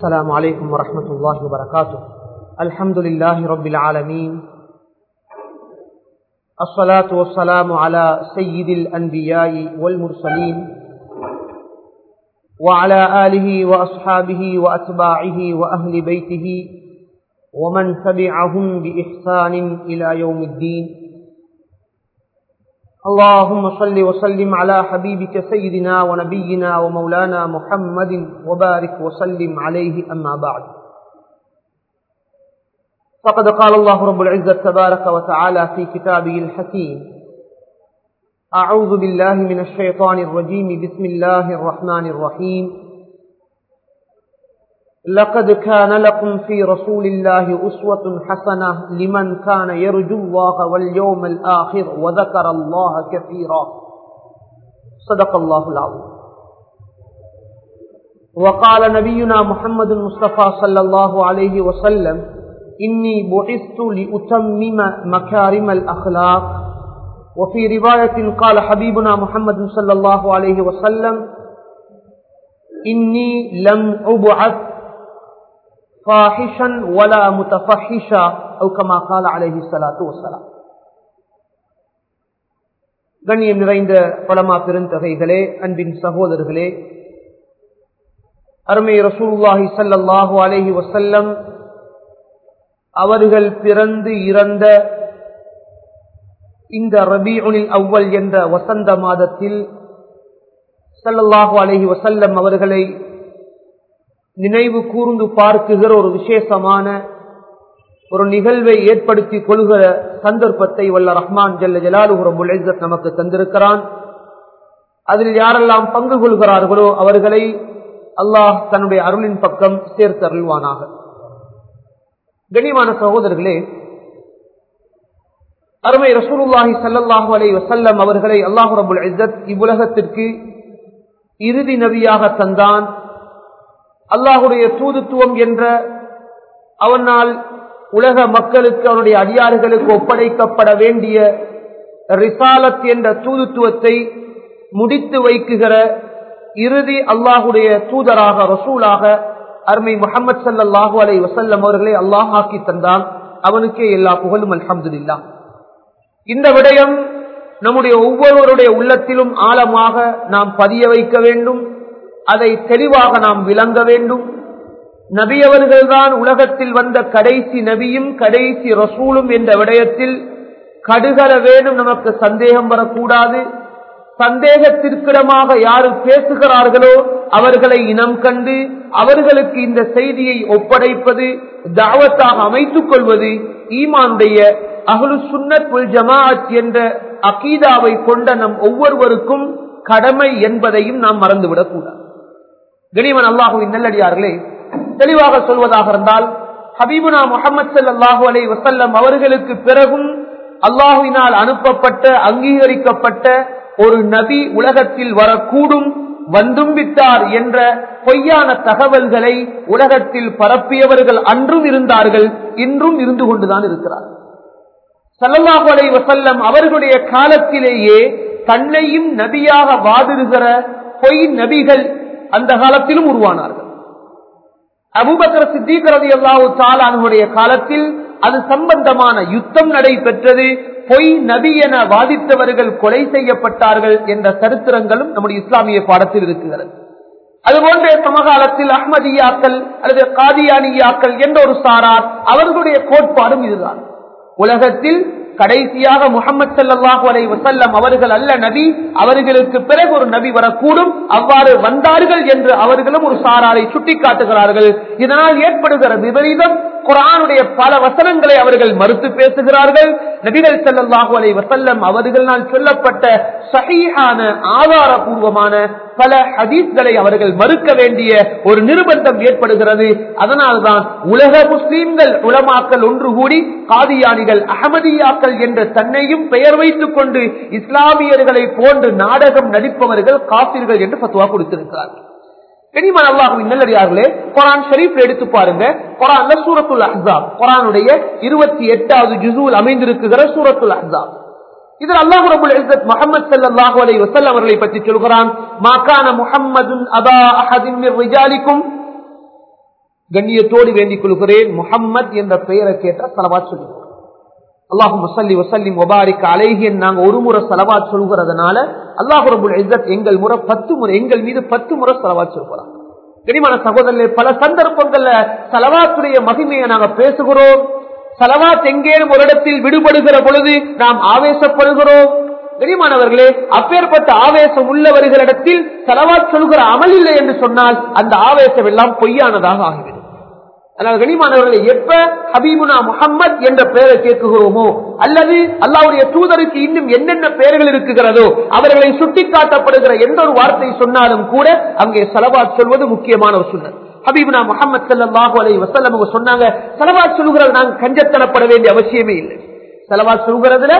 السلام عليكم ورحمة الله وبركاته. الحمد لله رب العالمين. الصلاة والسلام على سيد الأنبياء والمرسلين وعلى آله وأصحابه وأتباعه وأهل بيته ومن تبعهم بإحسان إلى يوم الدين. اللهم صل وسلم على حبيبك سيدنا ونبينا ومولانا محمد وبارك وسلم عليه أما بعد. فقد قال الله رب العزة تبارك وتعالى في كتابه الحكيم أعوذ بالله من الشيطان الرجيم بسم الله الرحمن الرحيم. لقد كان لكم في رسول الله أسوة حسنة لمن كان يرجو الله واليوم الآخر وذكر الله كثيرا. صدق الله العظيم. وقال نبينا محمد المصطفى صلى الله عليه وسلم إني بعثت لأتمم مكارم الأخلاق. وفي رواية قال حبيبنا محمد صلى الله عليه وسلم إني لم أبعث فاحشا ولا متفحشا أو كما قال عليه الصلاة والسلام கண்ணியம் நிறைந்த பலமா பெருந்தகைகளே அன்பின் சகோதரர்களே அருமை ரசூல்லாஹி சல்லாஹூ அலேஹி வசல்லம் அவர்கள் பிறந்து இறந்த இந்த ரபீஉனில் அவ்வல் என்ற வசந்த மாதத்தில் சல்லல்லாஹு அலஹி வசல்லம் அவர்களை நினைவு கூர்ந்து பார்க்குகிற ஒரு விசேஷமான ஒரு நிகழ்வை ஏற்படுத்தி கொள்கிற சந்தர்ப்பத்தை வல்ல ரஹ்மான் ஜல்ல ஜலாலுகுரம் நமக்கு தந்திருக்கிறான். அதில் யாரெல்லாம் பங்கு கொள்கிறார்களோ அவர்களை அல்லாஹ் தன்னுடைய அருளின் பக்கம் சேர்த்து அருள்வானாக. கண்ணியமான சகோதரர்களே அருமை ரசூலுல்லாஹி சல்லாஹூ அலை வசல்லம் அவர்களை அல்லாஹு ரபுல் இவ்வுலகத்திற்கு இறுதி நபியாக தந்தான். அல்லாஹுடைய தூதுத்துவம் என்ற அவனால் உலக மக்களுக்கு அவனுடைய அடியார்களுக்கு ஒப்படைக்கப்பட வேண்டிய ரிசாலத் என்ற தூதுத்துவத்தை முடித்து வைக்குகிற இறுதி அல்லாஹுடைய தூதராக ரசூலாக அருமை முகமது சல்லாஹு அலை வசல்லம் அவர்களை அல்லாஹ் ஆக்கி தந்தான். அவனுக்கே எல்லா புகழும் அல்ஹம்துல்லா இந்த விடயம் நம்முடைய ஒவ்வொருவருடைய உள்ளத்திலும் ஆழமாக நாம் பதிய வைக்க வேண்டும். அதை தெளிவாக நாம் விளங்க வேண்டும். நபியவர்கள்தான் உலகத்தில் வந்த கடைசி நபியும் கடைசி ரசூலும் என்ற விடயத்தில் கடுகல வேணும் நமக்கு சந்தேகம் வரக்கூடாது. சந்தேகத்திற்கிடமாக யாரு பேசுகிறார்களோ அவர்களை இனம் கண்டு அவர்களுக்கு இந்த செய்தியை ஒப்படைப்பது தாவத்தாக அமைத்துக் கொள்வது ஈமானுடைய அகலு சுன்னத் ஜமாஅத் என்ற அகீதாவை கொண்ட நம் ஒவ்வொருவருக்கும் கடமை என்பதையும் நாம் மறந்துவிடக் கனிமன் அல்லாஹுவின் நல்லடியார்களே தெளிவாக சொல்வதாக இருந்தால் ஹபீபுனா முகமது சல்லாஹூ அலை வசல்லம் அவர்களுக்கு பிறகும் அல்லாஹுவினால் அனுப்பப்பட்ட அங்கீகரிக்கப்பட்ட ஒரு நபி உலகத்தில் வரக்கூடும் வந்தும் விட்டார் என்ற பொய்யான தகவல்களை உலகத்தில் பரப்பியவர்கள் அன்றும் இருந்தார்கள் இன்றும் இருந்து கொண்டுதான் இருக்கிறார். சல்லல்லாஹு அலை வசல்லம் அவர்களுடைய காலத்திலேயே தன்னையும் நபியாக வாதிடுகிற பொய் நபிகள் அந்த காலத்திலும் உருவானார்கள். அபுபக்கர சித்திகரதி அல்லாஹு தாலானுடைய காலத்தில் அது சம்பந்தமான யுத்தம் நடைபெற்றது. பொய் நபி என வாதித்தவர்கள் கொலை செய்யப்பட்டார்கள் என்ற சரித்திரங்களும் நம்முடைய இஸ்லாமிய பாடத்தில் இருக்குகிறது அதுபோன்ற சமகாலத்தில் அஹ்மதியாக்கள் அல்லது காதியானியாக்கள் என்ற ஒரு சாரார் அவர்களுடைய கோட்பாடும் இதுதான். உலகத்தில் கடைசியாக முகமது சல்லாஹு அலை வசல்லம் அவர்கள் அல்ல நபி அவர்களுக்கு பிறகு ஒரு நபி வரக்கூடும். அவ்வாறு வந்தார்கள் என்று அவர்களும் ஒரு சாராரை சுட்டிக்காட்டுகிறார்கள். இதனால் ஏற்படுகிற விபரீதம் குரானுடைய பல வசனங்களை அவர்கள் மறுத்து பேசுகிறார்கள். நபிகள் செல்லல்லாஹு அலை வசல்லம் அவர்களால் சொல்லப்பட்ட சகியான ஆதாரபூர்வமான பல ஹதீஸ்களை அவர்கள் மறுக்க வேண்டிய ஒரு நிர்பந்தம் ஏற்படுகிறது. அதனால்தான் உலக முஸ்லீம்கள் உலமாக்கல் ஒன்று கூடி காதியானிகள் அகமதியாக்கள் என்ற தன்னையும் பெயர் வைத்துக் கொண்டு இஸ்லாமியர்களை போன்று நாடகம் நடிப்பவர்கள் காப்பீர்கள் என்று பத்துவா கொடுத்திருக்கிறார்கள். கனிமன் அல்லாஹுவின் நல்லடியார்களே குரான் ஷரீப் எடுத்து பாருங்க. குரான்ல சூரத்துல் அஹாப் குரானுடைய இருபத்தி எட்டாவது ஜுசூல் அமைந்திருக்குகிற சூரத்துல் அஹாப் இதில் அல்லாஹு ரபுல் இஸ்ஸத் முஹம்மது ஸல்லல்லாஹு அலைஹி வஸல்லம் அவர்களை பற்றி சொல்கிறான் மா கான முஹம்மதுன் அபா அஹதின் மின் ரிஜாலிக்கும். கண்ணியத்தோடு வேண்டிக் கொள்கிறேன் முஹம்மத் என்ற பெயரை கேட்ட தலவா சொல்லுங்க அல்லாஹும் வசல்லி வசல்லி முபாரிக் அலைஹி நாங்க ஒரு முறை செலவாத் சொல்கிறதுனால அல்லாஹு ரபுல் எங்கள் முறை பத்து முறை எங்கள் மீது பத்து முறை சலவாத் சொல்கிறாங்க கனிமான சகோதரர்கள் பல சந்தர்ப்பங்கள்ல செலவாத்துடைய மகிமையை நாங்க பேசுகிறோம். செலவாத் எங்கேனும் ஒரு இடத்தில் விடுபடுகிற பொழுது நாம் ஆவேசப்படுகிறோம். கனிமானவர்களே அப்பேற்பட்ட ஆவேசம் உள்ளவர்களிடத்தில் செலவாத் சொல்கிற அமல் இல்லை என்று சொன்னால் அந்த ஆவேசம் எல்லாம் பொய்யானதாக ஆகிறது. அதனால் கனிமானவர்களை எப்ப ஹபீபுனா முகம்மது என்ற பெயரை கேட்குகிறோமோ அல்லது அல்லாவுடைய தூதருக்கு இன்னும் என்னென்ன பெயர்கள் இருக்குகிறதோ அவர்களை சுட்டிக்காட்டப்படுகிற எந்த ஒரு வார்த்தை சொன்னாலும் கூட அங்கே செலவா சொல்வது முக்கியமான ஒரு சுண்ணர் ஹபீபுனா முகமது சல்லாஹு அலை வசல்லம் அவங்க சொன்னாங்க சலவாத் சொல்கிறது நாங்கள் கஞ்சத்தனப்பட வேண்டிய அவசியமே இல்லை. செலவா சொல்கிறதுல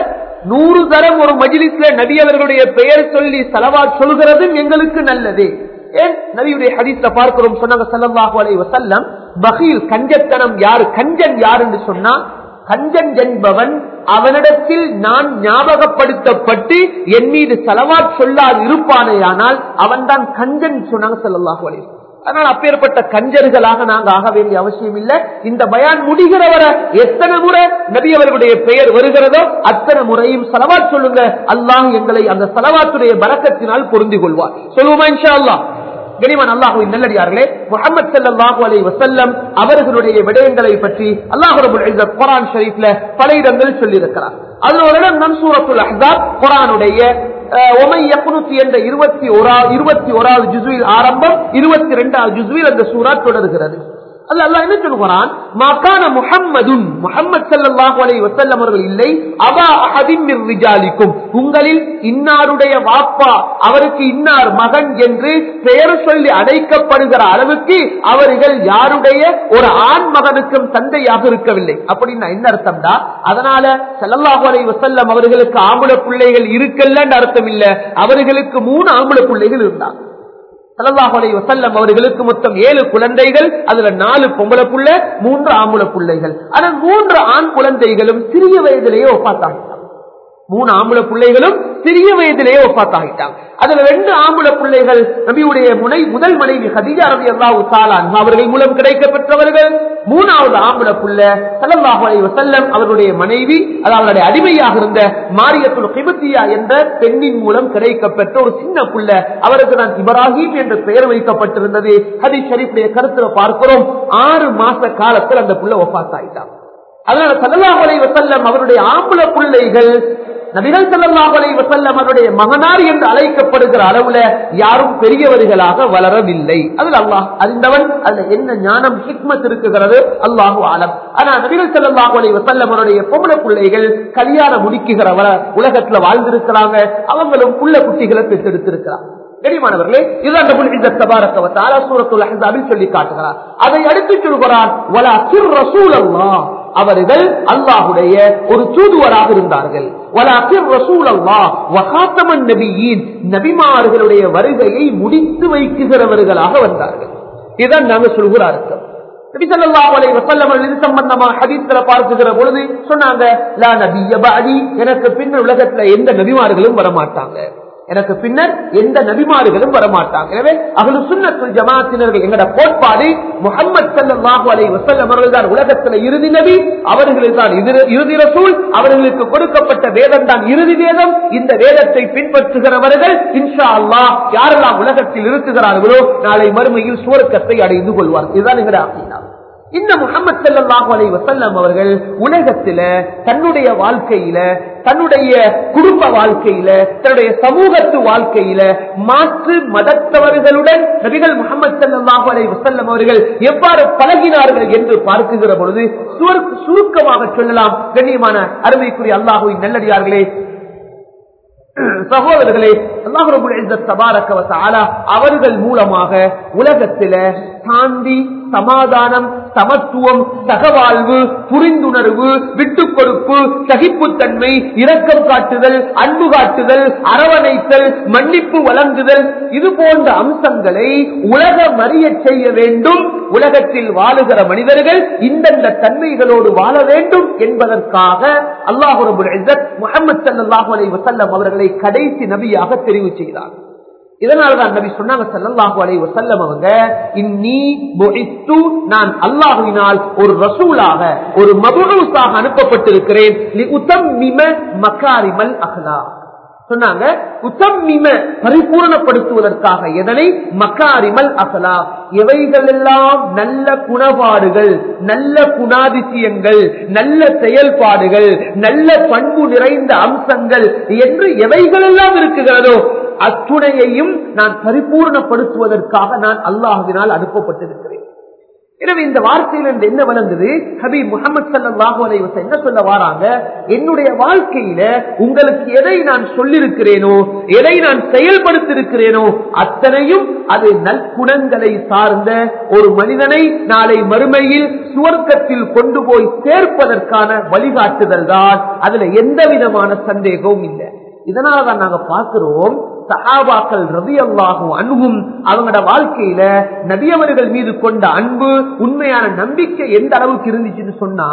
நூறு தரம் ஒரு மஜிலிஸ்ல நபி அவர்களுடைய பெயர் சொல்லி செலவா சொல்கிறதும் எங்களுக்கு நல்லது. ஏன் நபியுடைய ஹதீஸ்ல பார்க்கிறோம். சொன்னாங்க சல்லல்லாஹு அலைஹி வஸல்லம் பகீல் கஞ்சத்தனம் யாரு? கஞ்சன் யார் என்று சொன்னா கஞ்சன் என்பவன் அவனிடத்தில் நான் ஞாபகப்படுத்தப்பட்டு என் மீது செலவாட் சொல்லாது இருப்பானேயானால் அவன் தான் கஞ்சன் சொன்னாங்க சல்லல்லாஹு வலை அதனால் அப்பேற்பட்ட கஞ்சர்களாக நாங்க ஆக வேண்டிய அவசியம் இல்லை. இந்த பயான் முடிகிறவரை எத்தனை முறை நபி அவர்களுடைய பெயர் வருகிறதோ அத்தனை முறையும் செலவா சொல்லுங்க. அல்லாஹ் எங்களை அந்த செலவாத்துடைய பறக்கத்தினால் பொருந்தி கொள்வார். சொல்லுவோமா இன்ஷா அல்லாஹ்? கனிமன் அல்லாஹுவின் நல்லடியார்களே முகமது சல்லாஹூ அலை வசல்லம் அவர்களுடைய விடயங்களை பற்றி அல்லாஹு குரான் ஷரீஃப்ல பல இடங்கள் சொல்லியிருக்கிறார். அதுல ஒரு இடம் நம் சூரத்துல் அஹாப் குரானுடைய என்ற இருபத்தி ஓராவது இருபத்தி ஓராவது ஜுசுவில் ஆரம்பம் இருபத்தி ரெண்டாவது ஜுசுவில் அந்த சூறா தொடர்கிறது. அல்ல என்ன சொல்கிறான் மாக்கான முஹம்மதுன் முஹம்மது ஸல்லல்லாஹு அலைஹி அவர்கள் இல்லை. அபா அஹதின் உங்களில் இன்னாருடைய வாப்பா அவருக்கு இன்னார் மகன் என்று பெயர் சொல்லி அழைக்கப்படுகிற அளவுக்கு அவர்கள் யாருடைய ஒரு ஆண் மகனுக்கும் தந்தையாக இருக்கவில்லை. அப்படின்னு என்ன அர்த்தம்டா? அதனால ஸல்லல்லாஹு அலை வசல்லம் அவர்களுக்கு ஆம்பளை பிள்ளைகள் இருக்கல்லன்னு அர்த்தம் இல்ல. அவர்களுக்கு மூணு ஆம்பளை பிள்ளைகள் இருந்தாங்க. சல்லாஹ் வசல்லம் அவர்களுக்கு மொத்தம் ஏழு குழந்தைகள் அதுல நாலு பொம்பளை புள்ள மூன்று ஆம்புல பிள்ளைகள். அதன் மூன்று ஆண் குழந்தைகளும் சிறிய வயதிலேயே ஒப்பாத்தாங்க மூணு ஆம்பளை பிள்ளைகளும் சிறிய வயதிலேயே ஒப்பாத்தாகிட்டாங்க. அதுல ரெண்டு ஆம்பளை பிள்ளைகள் நபியுடைய முனை முதல் மனைவி ஹதிஜா ரவி அல்லாஹு அவர்கள் மூலம் கிடைக்க பெற்றவர்கள் மூணாவது ஆம்பளை புள்ள வசல்லம் அவருடைய மனைவி அதாவது அடிமையாக இருந்த மாரியத்துல் கிபத்தியா என்ற பெண்ணின் மூலம் கிடைக்கப்பெற்ற ஒரு சின்ன புள்ள. அவருக்கு தான் இப்ராஹிம் என்ற பெயர் வைக்கப்பட்டிருந்தது. ஹதி ஷரீஃபுடைய கருத்துல பார்க்கிறோம். ஆறு மாச காலத்தில் அந்த புள்ள ஒப்பாத்தாயிட்டான். அதனால சல்லாஹு வசல்லம் அவருடைய ஆம்பளை பிள்ளைகள் நபிகள் சல்லாஹ் வசல்லம் அவருடைய மகனார் என்று அழைக்கப்படுகிற அளவுல யாரும் பெரியவர்களாக வளரவில்லை. அதில் அல்லாஹ் அறிந்தவன் அதுல என்ன ஞானம் ஹிக்மத் இருக்குகிறது அல்லாஹு ஆலம். ஆனா நபிகள் சல்லாஹ் வசல்லம் அவருடைய பொம்பளை பிள்ளைகள் கல்யாணம் முடிக்குகிறவர உலகத்துல வாழ்ந்திருக்கிறாங்க அவங்களும் புள்ள குட்டிகளை பெற்றெடுத்திருக்கிறார். தெரியுமானவர்களே இது அந்த இஸ்ஸத் தபாரக வ சொல்லி காட்டுகிறார். அதை அடுத்து சொல்கிறார் வலா அவர்கள் அல்லாஹ்வுடைய ஒரு தூதுவராக இருந்தார்கள். நபிமார்களுடைய வருகையை முடித்து வைக்குகிறவர்களாக வந்தார்கள். இதுதான் நாங்க சொல்கிற அர்த்தம். பொழுது சொன்னாங்க லா எனக்கு பின்னர் உலகத்துல எந்த நபிமார்களும் வர மாட்டாங்க எனக்கு பின்னர் எந்த நபிமாறுகளும் வரமாட்டாங்க. எனவே அகலு சுன்னத்துல் ஜமாத்தினர்கள் எங்கட கோட்பாடு முகமது சல்லாஹு அலை வசல்லம் அவர்கள் தான் உலகத்தில் இறுதி நபி அவர்களுக்கு தான் இறுதி ரசூல் அவர்களுக்கு கொடுக்கப்பட்ட வேதம் தான் இறுதி வேதம். இந்த வேதத்தை பின்பற்றுகிறவர்கள் இன்ஷா அல்லாஹ் யாரெல்லாம் உலகத்தில் இருக்குகிறார்களோ நாளை மறுமையில் சுவர்க்கத்தை அடைந்து கொள்வார் இதுதான் எங்கட ஆகினா இந்த முகமது செல்லாஹு அலை வசல்லம் அவர்கள் உலகத்தில தன்னுடைய வாழ்க்கையில தன்னுடைய குடும்ப வாழ்க்கையில தன்னுடைய சமூகத்து வாழ்க்கையில மாற்று மதத்தவர்களுடன் நபிகள் முகமது செல்லாஹு அலை வசல்லம் அவர்கள் எவ்வாறு பழகினார்கள் என்று பார்க்குகிற பொழுது சுருக்கமாக சொல்லலாம். கண்ணியமான அருமைக்குரிய அல்லாஹுவின் நல்லடியார்களே சகோதரர்களே அல்லாஹு அவர்கள் மூலமாக உலகத்தில சாந்தி சமாதானம் சமத்துவம் சகவாழ்வு புரிந்துணர்வு விட்டு கொடுப்பு சகிப்புத்தன்மை இரக்கம் காட்டுதல் அன்பு காட்டுதல் அரவணைத்தல் மன்னிப்பு வழங்குதல் இது போன்ற அம்சங்களை உலக மறிய செய்ய வேண்டும். உலகத்தில் வாழுகிற மனிதர்கள் இந்தந்த தன்மைகளோடு வாழ வேண்டும் என்பதற்காக அல்லாஹு முகமது சல்லாஹூ அலை வசல்லம் அவர்களை கடைசி நபியாக தெரிவு செய்தார். இதனாலதான் நபி சொன்னாங்க சல்லாஹு அலை வசல்லம் அவங்க இன்னி நான் அல்லாஹுவினால் ஒரு ரசூலாக ஒரு மபூஸாக அனுப்பப்பட்டிருக்கிறேன். லி உத்தம்மிம சொன்னாங்க உத்தம்மிம பரிபூரணப்படுத்துவதற்காக எதனை? மக்காரிமல் அசலா எவைகள் எல்லாம் நல்ல குணபாடுகள் நல்ல குணாதிசயங்கள் நல்ல செயல்பாடுகள் நல்ல பண்பு நிறைந்த அம்சங்கள் என்று எவைகள் எல்லாம் இருக்குகிறதோ அத்துணையையும் நான் பரிபூர்ணப்படுத்துவதற்காக நான் அல்லாஹினால் அனுப்பப்பட்டிருக்கிறேன். எனவே இந்த வார்த்தையிலிருந்து என்ன வளர்ந்தது ஹபீப் முகமது சல்லாஹூ அலைவசம் என்ன சொல்ல வராங்க? என்னுடைய வாழ்க்கையில உங்களுக்கு எதை நான் சொல்லிருக்கிறேனோ எதை நான் செயல்படுத்திருக்கிறேனோ அத்தனையும் அது நற்குணங்களை சார்ந்த ஒரு மனிதனை நாளை மறுமையில் சுவர்க்கத்தில் கொண்டு போய் சேர்ப்பதற்கான வழிகாட்டுதல் தான். அதுல எந்த விதமான சந்தேகமும் இல்லை. இதனாலதான் நாங்க பார்க்கிறோம் சஹாபாக்கள் ரவி அல்லாஹும் அன்பும் அவங்களோட வாழ்க்கையில நபியவர்கள் மீது கொண்ட அன்பு உண்மையான நம்பிக்கை எந்த அளவுக்கு இருந்துச்சுன்னு சொன்னா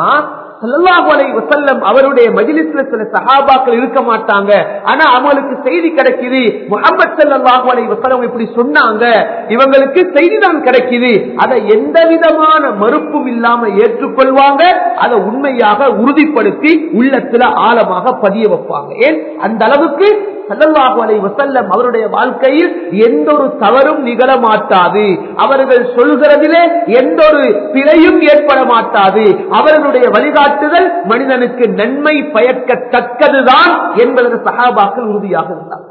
அவருடைய மஜிலிஸ்ல சில சகாபாக்கள் இருக்க மாட்டாங்க. ஆனா அவங்களுக்கு செய்தி கிடைக்குது. முகமது ஸல்லல்லாஹு அலை வசலம் இப்படி சொன்னாங்க. இவங்களுக்கு செய்தி தான் கிடைக்குது. அதை எந்த விதமான மறுப்பும் இல்லாம ஏற்றுக்கொள்வாங்க. அதை உண்மையாக உறுதிப்படுத்தி உள்ளத்துல ஆழமாக பதிய வைப்பாங்க. ஏன்? அந்த அளவுக்கு சல்லல்லாஹு அலை வசல்லம் அவருடைய வாழ்க்கையில் எந்த ஒரு தவறும் நிகழ மாட்டாது. அவர்கள் சொல்கிறதிலே எந்த ஒரு பிழையும் ஏற்பட மாட்டாது. அவர்களுடைய வழிகாட்டு வழிகாட்டுதல் மனிதனுக்கு நன்மை பயக்கத்தக்கதுதான் என்பதற்கு சகாபாக்கள் உறுதியாக இருந்தார்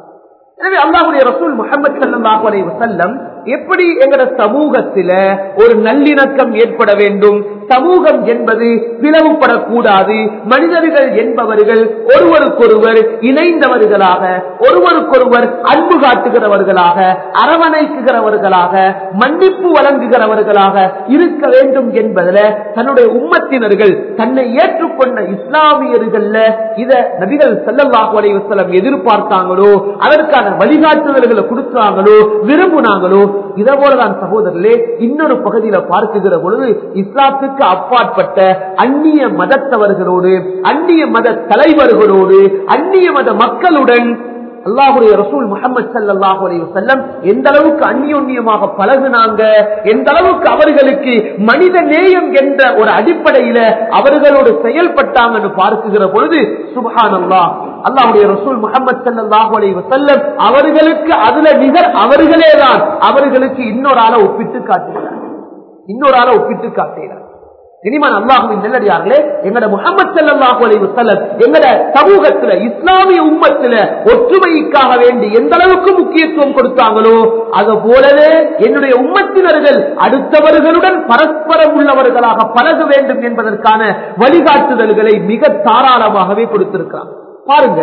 எனவே அல்லாஹுடைய ரசூல் முகமது செல்லம் எப்படி எங்கட சமூகத்தில ஒரு நல்லிணக்கம் ஏற்பட வேண்டும்? சமூகம் என்பது பிளவுபடக்கூடாது. மனிதர்கள் என்பவர்கள் ஒருவருக்கொருவர் இணைந்தவர்களாக ஒருவருக்கொருவர் அன்பு காட்டுகிறவர்களாக அரவணைக்குகிறவர்களாக மன்னிப்பு வழங்குகிறவர்களாக இருக்க வேண்டும் என்பதில் தன்னுடைய உம்மத்தினர்கள் தன்னை ஏற்றுக்கொண்ட இஸ்லாமியர்கள் இத நபிகள் செல்லல்லாஹு அலைஹி எதிர்பார்த்தாங்களோ அதற்கான வழிகாட்டுதல்களை கொடுத்தாங்களோ விரும்புனாங்களோ இதை போலதான் சகோதரர்களே இன்னொரு பகுதியில பார்க்குகிற பொழுது இஸ்லாத்துக்கு அப்பாற்பட்ட அந்நிய மதத்தவர்களோடு அந்நிய மத தலைவர்களோடு அந்நிய மத மக்களுடன் அல்லாஹுடைய ரசூல் முகமது சல்லாஹு அலி வசல்லம் எந்த அளவுக்கு அந்நியோன்யமாக பழகுனாங்க எந்த அளவுக்கு அவர்களுக்கு மனித நேயம் என்ற ஒரு அடிப்படையில அவர்களோடு செயல்பட்டாங்கன்னு பார்க்குகிற பொழுது சுபஹான் அல்லாஹுடைய ரசூல் முகமது சல்லாஹு அலி வசல்லம் அவர்களுக்கு அதுல நிகர் அவர்களே தான் அவர்களுக்கு இன்னொரு ஆளை ஒப்பிட்டு காட்டுகிறார். இன்னொரு ஆளை ஒப்பிட்டு காட்டுகிறார். இனிமான் அல்லாஹுவின் நெல்லடியார்களே எங்கட முகமது சல்லாஹு அலைஹி வஸல்லம் எங்கட சமூகத்துல இஸ்லாமிய உம்மத்துல ஒற்றுமைக்காக வேண்டி எந்த அளவுக்கு முக்கியத்துவம் கொடுத்தாங்களோ அது போலவே என்னுடைய உம்மத்தினர்கள் அடுத்தவர்களுடன் பரஸ்பரம் உள்ளவர்களாக பழக வேண்டும் என்பதற்கான வழிகாட்டுதல்களை மிக தாராளமாகவே கொடுத்திருக்கிறார். பாருங்க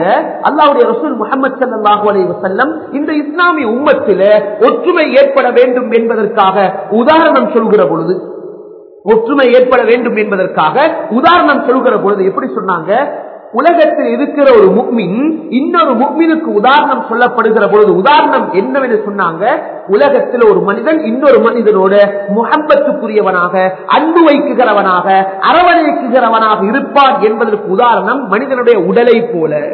அல்லாவுடைய ரசூல் முகமது சல்லாஹூ அலி வசல்லம் இந்த இஸ்லாமிய உம்மத்தில ஒற்றுமை ஏற்பட வேண்டும் என்பதற்காக உதாரணம் சொல்கிற பொழுது ஒற்றுமை ஏற்பட வேண்டும் என்பதற்காக உதாரணம் சொல்கிற பொழுது எப்படி சொன்னாங்க? உலகத்தில் இருக்கிற ஒரு முக்மின் இன்னொரு முக்மினுக்கு உதாரணம் சொல்லப்படுகிற பொழுது உதாரணம் என்னவென்று சொன்னாங்க? உலகத்தில் ஒரு மனிதன் இன்னொரு மனிதனோட முகம்பத்துக்குரியவனாக அன்பு வைக்குகிறவனாக அரவணைக்குகிறவனாக இருப்பான் என்பதற்கு உதாரணம் மனிதனுடைய உடலை போல.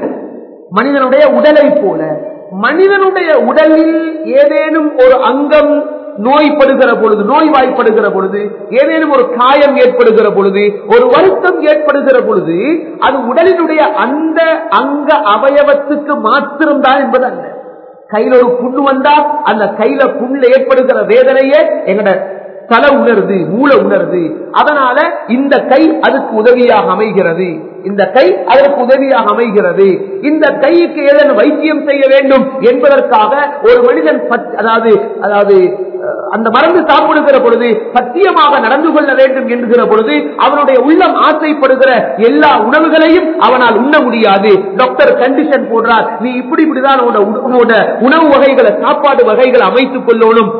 மனிதனுடைய உடலை போல. மனிதனுடைய உடலில் ஏதேனும் ஒரு அங்கம் நோய்படுகிற பொழுது நோய்வாய்ப்படுகிற பொழுது ஏதேனும் ஒரு காயம் ஏற்படுகிற பொழுது ஒரு வருத்தம் ஏற்படுகிற பொழுது அது உடலினுடைய அந்த அங்க அவயவத்துக்கு மாத்திரம்தான் என்பது அல்ல கையில ஒரு புண்ணு வந்தா அந்த கையில புண்ணுல ஏற்படுகிற வேதனையே எங்கட தலை உணருது மூளை உணருது. அதனால இந்த கை அதுக்கு உதவியாக அமைகிறது. இந்த கை அதற்கு உதவியாக அமைகிறது. இந்த கைக்கு ஏதன் வைத்தியம் செய்ய வேண்டும் என்பதற்காக ஒரு மனிதன் அதாவது அதாவது அந்த மருந்து சாப்பிடுகிற பொழுது சத்தியமாக நடந்து கொள்ள வேண்டும் என்கிற பொழுது அவனுடைய உள்ளம் ஆசைப்படுகிற எல்லா உணவுகளையும் அவனால் உண்ண முடியாது. டாக்டர் கண்டிஷன் போடுறார் நீ இப்படி இப்படிதான் உன்னோட உணவு வகைகளை சாப்பாடு வகைகளை அமைத்துக் கொள்ளணும்.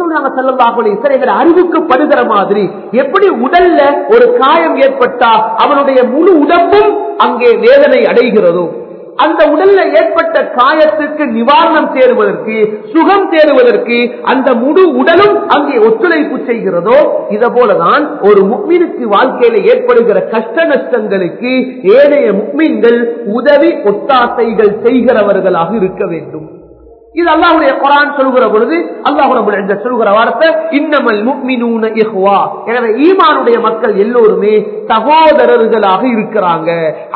சொல்றாங்க செல்லல்லாஹுலே எங்களை அறிவுக்குப்படுகிற மாதிரி எப்படி உடல்ல ஒரு காயம் ஏற்பட்டா அவனுடைய முழு உடம்பும் அங்கே வேதனை அடைகிறதோ அந்த உடல்ல ஏற்பட்ட காயத்திற்கு நிவாரணம் தேடுவதற்கு சுகம் தேடுவதற்கு அந்த முழு உடலும் அங்கே ஒத்துழைப்பு செய்கிறதோ இத போலதான் ஒரு முக்மீனுக்கு வாழ்க்கையில ஏற்படுகிற கஷ்ட நஷ்டங்களுக்கு ஏனைய முக்மீன்கள் உதவி ஒத்தாசைகள் செய்கிறவர்களாக இருக்க வேண்டும். இது அல்லாஹுடைய குரான் சொல்கிற பொழுது அல்லாஹ் சொல்கிற வார்த்தை இன்னமல் இஹ்வா. எனவே ஈமானுடைய மக்கள் எல்லோருமே சகோதரர்களாக இருக்கிறாங்க.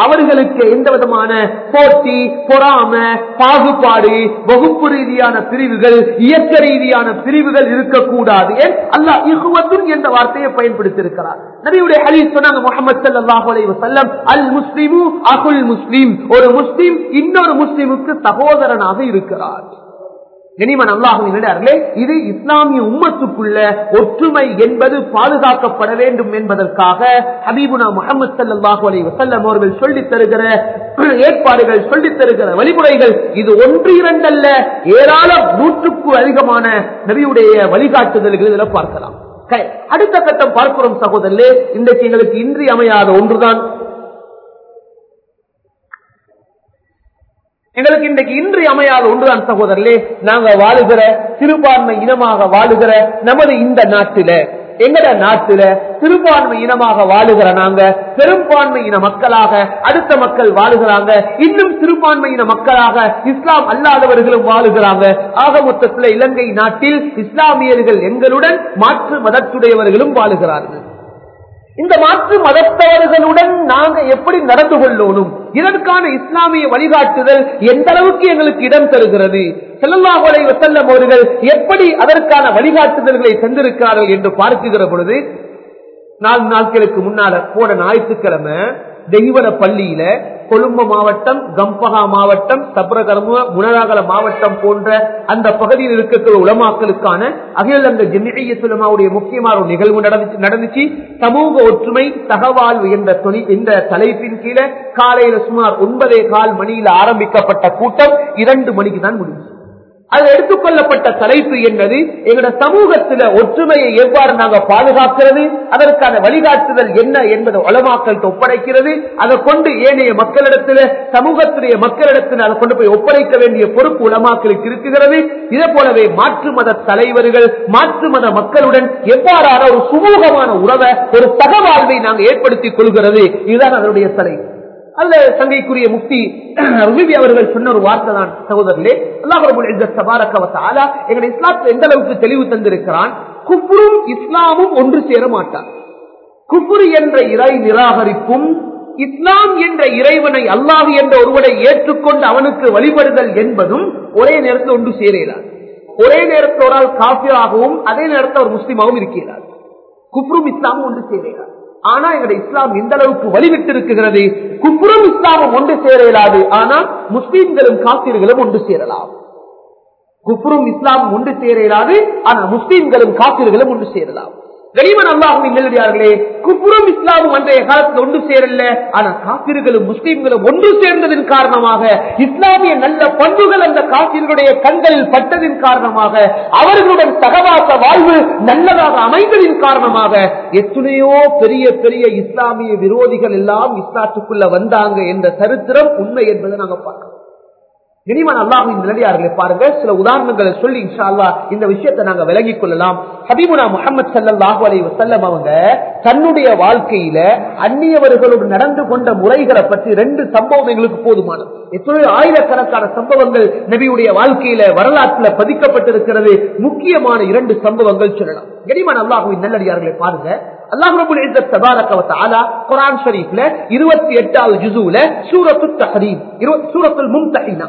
அவர்களுக்கு எந்த விதமான போட்டி பொறாம பாகுபாடு வகுப்பு ரீதியான பிரிவுகள் இயக்க ரீதியான பிரிவுகள் இருக்கக்கூடாது ஏன் அல்லாஹ் இஹ்வத்துன் என்ற வார்த்தையை பயன்படுத்தியிருக்கிறார். நபியுடைய ஹதீஸ் சொன்னாங்க முகமது ஸல்லல்லாஹு அலைவசல்லம் அல் முஸ்லிமு அகுல் முஸ்லிம். ஒரு முஸ்லிம் இன்னொரு முஸ்லிமுக்கு சகோதரனாக இருக்கிறார். கனிமன் அல்லாஹுவினே இது இஸ்லாமிய உம்மத்துக்குள்ள ஒற்றுமை என்பது பாதுகாக்கப்பட வேண்டும் என்பதற்காக ஹபீபுனா முகமது சல்லாஹூ அலி வசல்லம் அவர்கள் சொல்லித் தருகிற ஏற்பாடுகள் சொல்லித் தருகிற வழிமுறைகள் இது ஒன்று இரண்டல்ல. ஏராளம் நூற்றுக்கு அதிகமான நபியுடைய வழிகாட்டுதல்கள் இதில் பார்க்கலாம். அடுத்த கட்டம் பார்க்கிறோம் சகோதரர்களே இன்றைக்கு எங்களுக்கு இன்றி அமையாத ஒன்றுதான். எங்களுக்கு இன்றைக்கு இன்றி அமையாத ஒன்றுதான் சகோதரர்களே. நாங்க வாழுகிற சிறுபான்மை இனமாக வாழுகிற நமது இந்த நாட்டில எங்கட நாட்டில சிறுபான்மை இனமாக வாழுகிற நாங்க பெரும்பான்மை இன மக்களாக அடுத்த மக்கள் வாழுகிறாங்க இன்னும் சிறுபான்மை இன மக்களாக இஸ்லாம் அல்லாதவர்களும் வாழுகிறாங்க. ஆக மொத்தத்தில் இலங்கை நாட்டில் இஸ்லாமியர்கள் எங்களுடன் மாற்று மதத்துடையவர்களும் வாழுகிறார்கள். இந்த மாற்று மதத்தவர்களுடன் நாங்க எப்படி நடந்து கொள்ளணும்? இதற்கான இஸ்லாமிய வழிகாட்டுதல் எந்த அளவுக்கு எங்களுக்கு இடம் தருகிறது? செல்லல்லாஹு அலைஹி அவர்கள் எப்படி அதற்கான வழிகாட்டுதல்களை தந்திருக்கிறார்கள் என்று பார்க்குகிற பொழுது நாலு நாட்களுக்கு முன்னால போன ஞாயிற்றுக்கிழமை தெய்வன பள்ளியில கொழும்பு மாவட்டம் கம்பகா மாவட்டம் சப்ரகர்ம முனராகல மாவட்டம் போன்ற அந்த பகுதியில் இருக்கக்கூடிய உலமாக்களுக்கான அகில் அந்த ஜெமியத்துலமாவுடைய முக்கியமான ஒரு நிகழ்வு நடந்துச்சு நடந்துச்சு. சமூக ஒற்றுமை தகவாழ்வு என்ற தொனி இந்த தலைப்பின் கீழே காலையில சுமார் ஒன்பதே கால் மணியில ஆரம்பிக்கப்பட்ட கூட்டம் இரண்டு மணிக்கு தான் முடிஞ்சு அது எடுத்துக்கொள்ளப்பட்ட தலைப்பு என்பது எங்களோட சமூகத்தில ஒற்றுமையை எவ்வாறு நாங்க பாதுகாக்கிறது அதற்கான வழிகாட்டுதல் என்ன என்பது உளமாக்கல் ஒப்படைக்கிறது அதை கொண்டு ஏனைய மக்களிடத்துல சமூகத்துடைய மக்களிடத்தில் அதை கொண்டு போய் ஒப்படைக்க வேண்டிய பொறுப்பு உளமாக்கலுக்கு இருக்குகிறது இதே போலவே மாற்று மத தலைவர்கள் மாற்று மத மக்களுடன் எவ்வாறான ஒரு சுமூகமான உறவை ஒரு தகவாழ்வை நாங்கள் ஏற்படுத்திக் கொள்கிறது. இதுதான் அதனுடைய தலைப்பு. அல்ல சங்கைக்குரிய முக்தி ருபி அவர்கள் சொன்ன ஒரு வார்த்தை தான் சகோதரர்களே. அல்லாஹ் எங்களை இஸ்லாத்தில் எந்த அளவுக்கு தெளிவு தந்திருக்கிறான்? குப்புரும் இஸ்லாமும் ஒன்று சேர மாட்டார். குப்புரு என்ற இறை நிராகரிப்பும் இஸ்லாம் என்ற இறைவனை அல்லாஹ் என்ற ஒருவனை ஏற்றுக்கொண்டு அவனுக்கு வழிபடுதல் என்பதும் ஒரே நேரத்தில் ஒன்று சேரலாம் ஒரே நேரத்தில் ஒரு ஆள் காஃபியாகவும் அதே நேரத்தில் ஒரு முஸ்லீமாகவும் இருக்கிறார். குப்ரும் இஸ்லாமும் ஒன்று சேரலாம் ஆனா எங்களுடைய இஸ்லாம் இந்த அளவுக்கு வழிவிட்டு இருக்குகிறது குப்புறம் இஸ்லாமும் ஒன்று சேர இயலாது ஆனா முஸ்லீம்களும் காப்பீர்களும் ஒன்று சேரலாம். குப்புறம் இஸ்லாமும் ஒன்று சேர இயலாது ஆனா முஸ்லீம்களும் காப்பீர்களும் ஒன்று சேரலாம். கனிமன் அல்லாஹுவின் நெல்லடியார்களே குப்புறம் இஸ்லாமும் அன்றைய காலத்தில் ஒன்று சேரல ஆனா காசிர்களும் முஸ்லீம்களும் ஒன்று சேர்ந்ததன் காரணமாக இஸ்லாமிய நல்ல பண்புகள் அந்த காப்பீர்களுடைய கண்களில் பட்டதின் காரணமாக அவர்களுடன் சகவாச வாழ்வு நல்லதாக அமைந்ததின் காரணமாக எத்தனையோ பெரிய பெரிய இஸ்லாமிய விரோதிகள் எல்லாம் இஸ்லாத்துக்குள்ள வந்தாங்க என்ற சரித்திரம் உண்மை என்பதை நாங்க பார்க்கிறோம். இனிமன் அல்லாஹின் நிலையார்களை பாருங்க சில உதாரணங்களை சொல்லி இன்ஷா இந்த விஷயத்தை நாங்க விலகிக் கொள்ளலாம். ஹபீபுனா முகமது சல்லாஹூ அலி வசல்லம் அவங்க தன்னுடைய வாழ்க்கையில அந்நியவர்களோடு நடந்து கொண்ட முறைகளை பற்றி ரெண்டு சம்பவம் எங்களுக்கு போதுமானது. எத்தனையோ ஆயிரக்கணக்கான சம்பவங்கள் நபியுடைய வாழ்க்கையில வரலாற்றுல பதிக்கப்பட்டிருக்கிறது. முக்கியமான இரண்டு சம்பவங்கள் சொல்லலாம். கனிமன் அல்லாஹுவின் நல்லடியார்களை பாருங்க. அல்லாஹ் இருபத்தி எட்டாவது தபாரக வ தஆலா குர்ஆன் ஷரீஃப்ல 28வது ஜுஸூல சூரத்து தஹரீம் சூரத்துல் மும்தஹினா.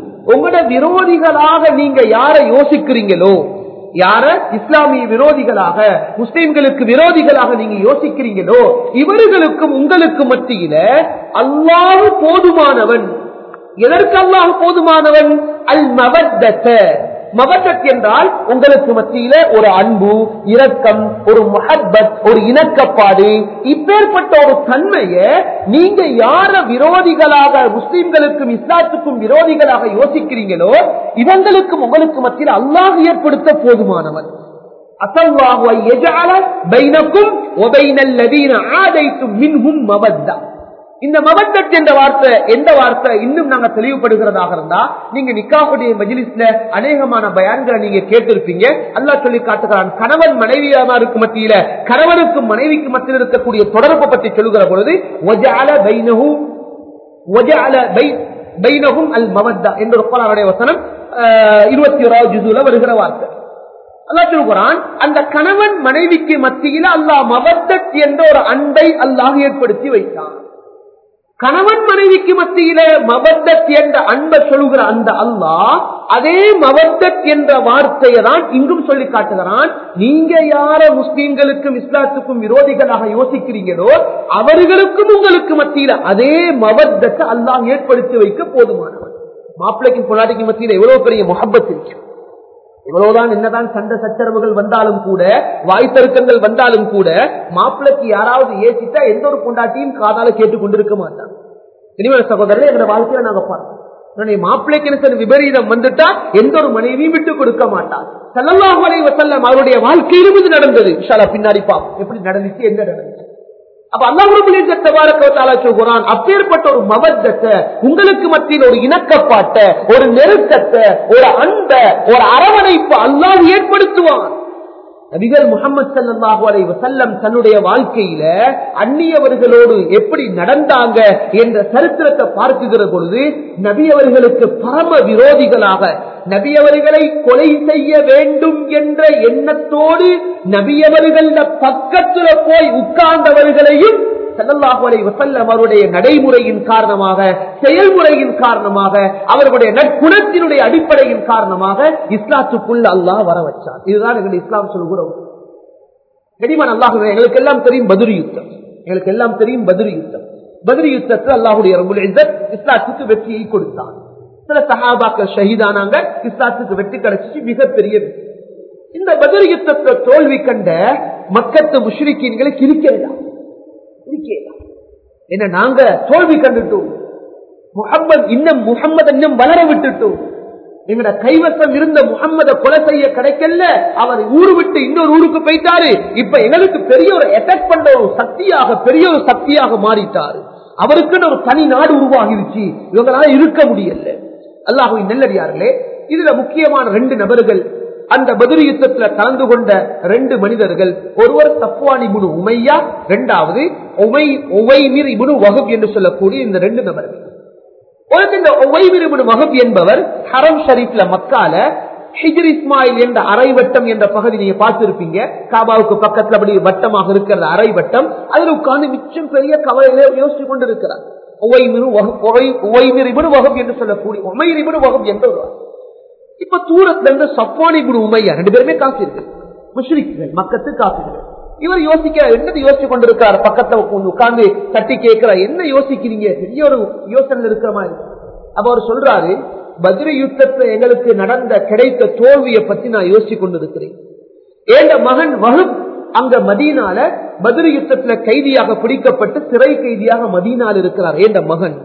உங்களோட விரோதிகளாக நீங்க யார யோசிக்கிறீங்களோ யார? இஸ்லாமிய விரோதிகளாக முஸ்லிம்களுக்கு விரோதிகளாக நீங்க யோசிக்கிறீங்களோ இவர்களுக்கும் உங்களுக்கு மத்தியில அல்லாஹ் போதுமானவன். எதற்கு அல்லாஹ் போதுமானவன்? அல் மவத்த மவத்தத் என்றால் உங்களுக்கு மத்தியில ஒரு அன்பு இரக்கம் ஒரு மஹப்பத் ஒரு இணக்கப்பாடு. இப்பேற்பட்ட ஒரு தன்மையை நீங்க யார விரோதிகளாக முஸ்லிம்களுக்கும் இஸ்லாத்துக்கும் விரோதிகளாக யோசிக்கிறீங்களோ இவங்களுக்கும் உங்களுக்கு மத்தியில் அல்லாஹ் ஏற்படுத்த போதுமானவன். அசல்லாஹு இந்த மபத்தட் என்ற வார்த்தை எந்த வார்த்தை இன்னும் நாங்க தெளிவுபடுகிறதாக இருந்தா நீங்க நிக்காவுடைய மஜிலிஸ்ல அநேகமான பயான்களை நீங்க கேட்டிருப்பீங்க. அல்லாஹ் சொல்லி காட்டுகிறான் கணவன் மனைவியாருக்கு மத்தியில கணவனுக்கும் மனைவிக்கு மத்தியில் இருக்கக்கூடிய தொடர்பு பற்றி சொல்லுகிற பொழுது பைனகும் பை- அல் மவத்தா என்ற ஒரு வசனம் இருபத்தி ஓராவது ஜுசுல வருகிற வார்த்தை. அல்லா சொல்கிறான் அந்த கணவன் மனைவிக்கு மத்தியில அல்லாஹ் மவத்தட் என்ற ஒரு அன்பை அல்லாஹ் ஏற்படுத்தி வைத்தான். கணவன் மனைவிக்கு மத்தியில மபத்தத் என்ற அன்பை சொல்லுகிற அந்த அல்லாஹ் அதே மபத்தத் என்ற வார்த்தையை தான் இங்கும் சொல்லி காட்டுகிறான். நீங்க யார முஸ்லீம்களுக்கும் இஸ்லாத்துக்கும் விரோதிகளாக யோசிக்கிறீங்களோ அவர்களுக்கும் உங்களுக்கு மத்தியில அதே மபத்தத்தை அல்லாஹ் ஏற்படுத்தி வைக்க போதுமானவன். மாப்பிள்ளைக்கும் பொண்டாட்டிக்கு மத்தியில எவ்வளவு பெரிய முகப்பத் இருக்கு. இவ்வளவுதான் என்னதான் சண்டை சச்சரவுகள் வந்தாலும் கூட வாய்த்தருக்கங்கள் வந்தாலும் கூட மாப்பிள்ளைக்கு யாராவது ஏசிட்டா எந்த ஒரு பொண்டாட்டியும் காதால கேட்டுக் கொண்டிருக்க மாட்டான். இனிமேல் சகோதரர் எங்க வாழ்க்கையில நாங்க பார்ப்போம். என்னுடைய மாப்பிள்ளைக்கு விபரீதம் வந்துட்டா எந்த ஒரு மனைவியும் விட்டு கொடுக்க மாட்டான். செல்லல்லாஹு அலைஹி அவருடைய வாழ்க்கையிலும் இது நடந்தது. இன்ஷா பின்னாடி பாப்போம் எப்படி நடந்துச்சு என்ன நடந்தது அப்ப அல்லாஹ் சொல்கிறான் அப்பேற்பட்ட ஒரு மவத்தத்தை உங்களுக்கு மத்தியில் ஒரு இணக்கப்பாட்ட ஒரு நெருக்கத்தை ஒரு அன்ப ஒரு அரவணைப்பு அல்லாஹ் ஏற்படுத்துவான். நபிகள் முகமது சல்லாஹூ அலை வசல்லம் தன்னுடைய வாழ்க்கையில அந்நியவர்களோடு எப்படி நடந்தாங்க என்ற சரித்திரத்தை பார்க்குகிற பொழுது நபி அவர்களுக்கு பரம விரோதிகளாக நபி அவர்களை கொலை செய்ய வேண்டும் என்ற எண்ணத்தோடு நபி பக்கத்துல போய் உட்கார்ந்தவர்களையும் ஸல்லல்லாஹு அலைஹி அவருடைய நடைமுறையின் காரணமாக செயல்முறையின் காரணமாக அவர்களுடைய நற்குணத்தினுடைய அடிப்படையின் காரணமாக இஸ்லாத்துக்குள்ள அல்லாஹ் வர வச்சார் இதுதான் எங்கள் இஸ்லாம் சொல்கிறோம் கடிமான் அல்லாஹ் எங்களுக்கு எல்லாம் தெரியும் பதிரி யுத்தம். எங்களுக்கு எல்லாம் தெரியும் பதிரி யுத்தம். பதிரி யுத்தத்தில் அல்லாஹுடைய ரபுல் இஸ்லாத்துக்கு வெற்றியை கொடுத்தான். சில சஹாபாக்கள் ஷஹீதானாங்க இஸ்லாத்துக்கு வெற்றி கிடைச்சிச்சு மிகப்பெரிய இந்த பதிரி யுத்தத்தை தோல்வி கண்ட மக்கத்து முஷ்ரிக்கீன்களை இருக்கிறதா என்ன நாங்க தோல்வி கண்டுட்டோம். முகம்மது இன்னும் முகம்மது இன்னும் வளர விட்டுட்டோம் எங்கட கைவசம் இருந்த முகம்மத கொலை செய்ய கிடைக்கல. அவர் ஊரு விட்டு இன்னொரு ஊருக்கு போயிட்டாரு. இப்ப எங்களுக்கு பெரிய ஒரு அட்டாக் பண்ற ஒரு சக்தியாக பெரிய ஒரு சக்தியாக மாறிட்டாரு. அவருக்குன்னு ஒரு தனி நாடு உருவாகிருச்சு. இவங்களால இருக்க முடியல. அல்லாஹு நெல்லடியார்களே இதுல முக்கியமான ரெண்டு நபர்கள் அந்த பதிரு யுத்தத்துல கலந்து கொண்ட ரெண்டு மனிதர்கள் ஒருவர் சப்வானி முனு உமையா இரண்டாவது உமை உவைமிர் இபுனு வகுப் என்று சொல்லக்கூடிய இந்த ரெண்டு நபர்கள். இந்த உவைமிர் இபுனு வகுப் என்பவர் ஹரம் ஷரீப்ல மக்கால ஹிஜர் இஸ்மாயில் என்ற அரை வட்டம் என்ற பகுதி நீங்க பார்த்திருப்பீங்க. காபாவுக்கு பக்கத்துல அப்படி வட்டமாக இருக்கிற அரை வட்டம் அதில் உட்கார்ந்து மிச்சம் பெரிய கவலையில யோசிச்சு கொண்டிருக்கிறார். வகுப்பு என்று சொல்லக்கூடிய உமைரிபுடு வகுப் என்று இப்ப தூரத்துல இருந்து சப்பானி குரு உமையா ரெண்டு பேருமே காசு இருக்கு மக்கத்து காசுகள் இவர் யோசிக்கிறார் என்னது யோசிச்சு கொண்டிருக்கிறார் பக்கத்துல உட்கார்ந்து தட்டி கேட்கிறார். என்ன யோசிக்கிறீங்க? பெரிய ஒரு யோசனை இருக்கிற மாதிரி. அப்ப அவர் சொல்றாரு பதிர யுத்தத்துல எங்களுக்கு நடந்த கிடைத்த தோல்வியை பத்தி நான் யோசிச்சு கொண்டிருக்கிறேன். ஏண்ட மகன் வகுப் அங்க மதீனால பதிர யுத்தத்துல கைதியாக பிடிக்கப்பட்டு சிறை கைதியாக மதீனால இருக்கிறார். ஏண்ட மகன்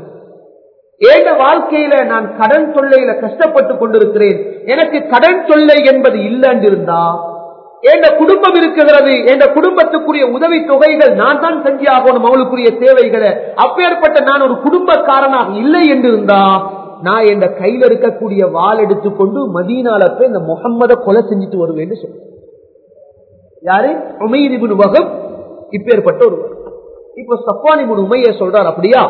ஏண்ட வாழ்க்கையில நான் கடன் தொல்லையில கஷ்டப்பட்டு கொண்டிருக்கிறேன்? எனக்கு கடன் தொல்லை என்பது இல்லைன்னு இருந்தா என் குடும்பம் இருக்கிறது என் குடும்பத்துக்குரிய உதவி தொகைகள் நான் தான் செஞ்சு ஆகணும் அவளுக்குரிய தேவைகளை. அப்பேற்பட்ட நான் ஒரு குடும்பக்காரனாக இல்லை என்று இருந்தா நான் என் கையில இருக்கக்கூடிய வால் எடுத்துக்கொண்டு மதீனால போய் இந்த முகம்மத கொலை செஞ்சுட்டு வருவேன்னு சொல்றேன் யாரு? உமையிபின் வகம் இப்பேற்பட்ட ஒருவர். இப்ப சப்பானிபுன் உமைய சொல்றார் அப்படியா?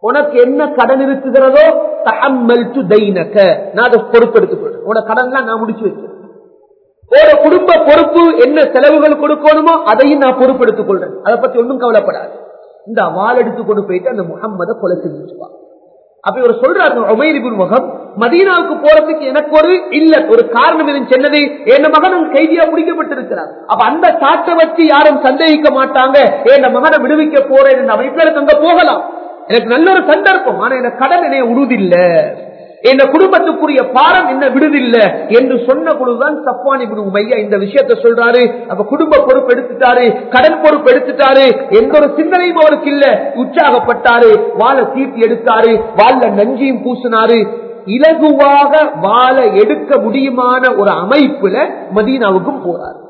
உனக்கு என்ன கடன் இருக்குகிறதோ தகம்மல் தைனக்க நான் அதை பொறுப்பெடுத்துக் கொள்றேன். உன கடன்லாம் நான் முடிச்சு வச்சேன் ஒரு குடும்ப பொறுப்பு என்ன செலவுகள் கொடுக்கணுமோ அதையும் நான் பொறுப்பெடுத்துக் கொள்றேன். அதை பத்தி ஒன்றும் கவலைப்படாது. இந்த வாள் எடுத்து கொண்டு போயிட்டு அந்த முகம்மத கொலை செஞ்சுப்பா அப்ப இவர் சொல்றாரு உமைரிபின் முகம் மதீனாவுக்கு போறதுக்கு எனக்கு ஒரு இல்ல ஒரு காரணம் இருந்துச்சு என்னது என் மகன் கைதியா பிடிக்கப்பட்டிருக்கிறார் அப்ப அந்த சாட்டை வச்சு யாரும் சந்தேகிக்க மாட்டாங்க. என் மகனை விடுவிக்க போறேன் என்ற. அங்க போகலாம். எனக்கு நல்ல ஒரு சந்தர்ப்பம் ஆனா எனக்கு கடன் என்னைய உறுதில்ல இந்த குடும்பத்துக்குரிய பாரம் என்ன விடுதில்ல என்று சொன்ன பொழுதுதான் சப்பானி மையா இந்த விஷயத்தை சொல்றாரு. அப்ப குடும்ப பொறுப்பு எடுத்துட்டாரு கடன் பொறுப்பு எடுத்துட்டாரு. எந்த ஒரு சிந்தனையும் அவருக்கு இல்ல. உற்சாகப்பட்டாரு. வாழை தீர்த்தி எடுத்தாரு. வாழ நஞ்சியும் பூசினாரு. இலகுவாக வாழ எடுக்க முடியுமான ஒரு அமைப்புல மதீனாவுக்கும் போறாரு.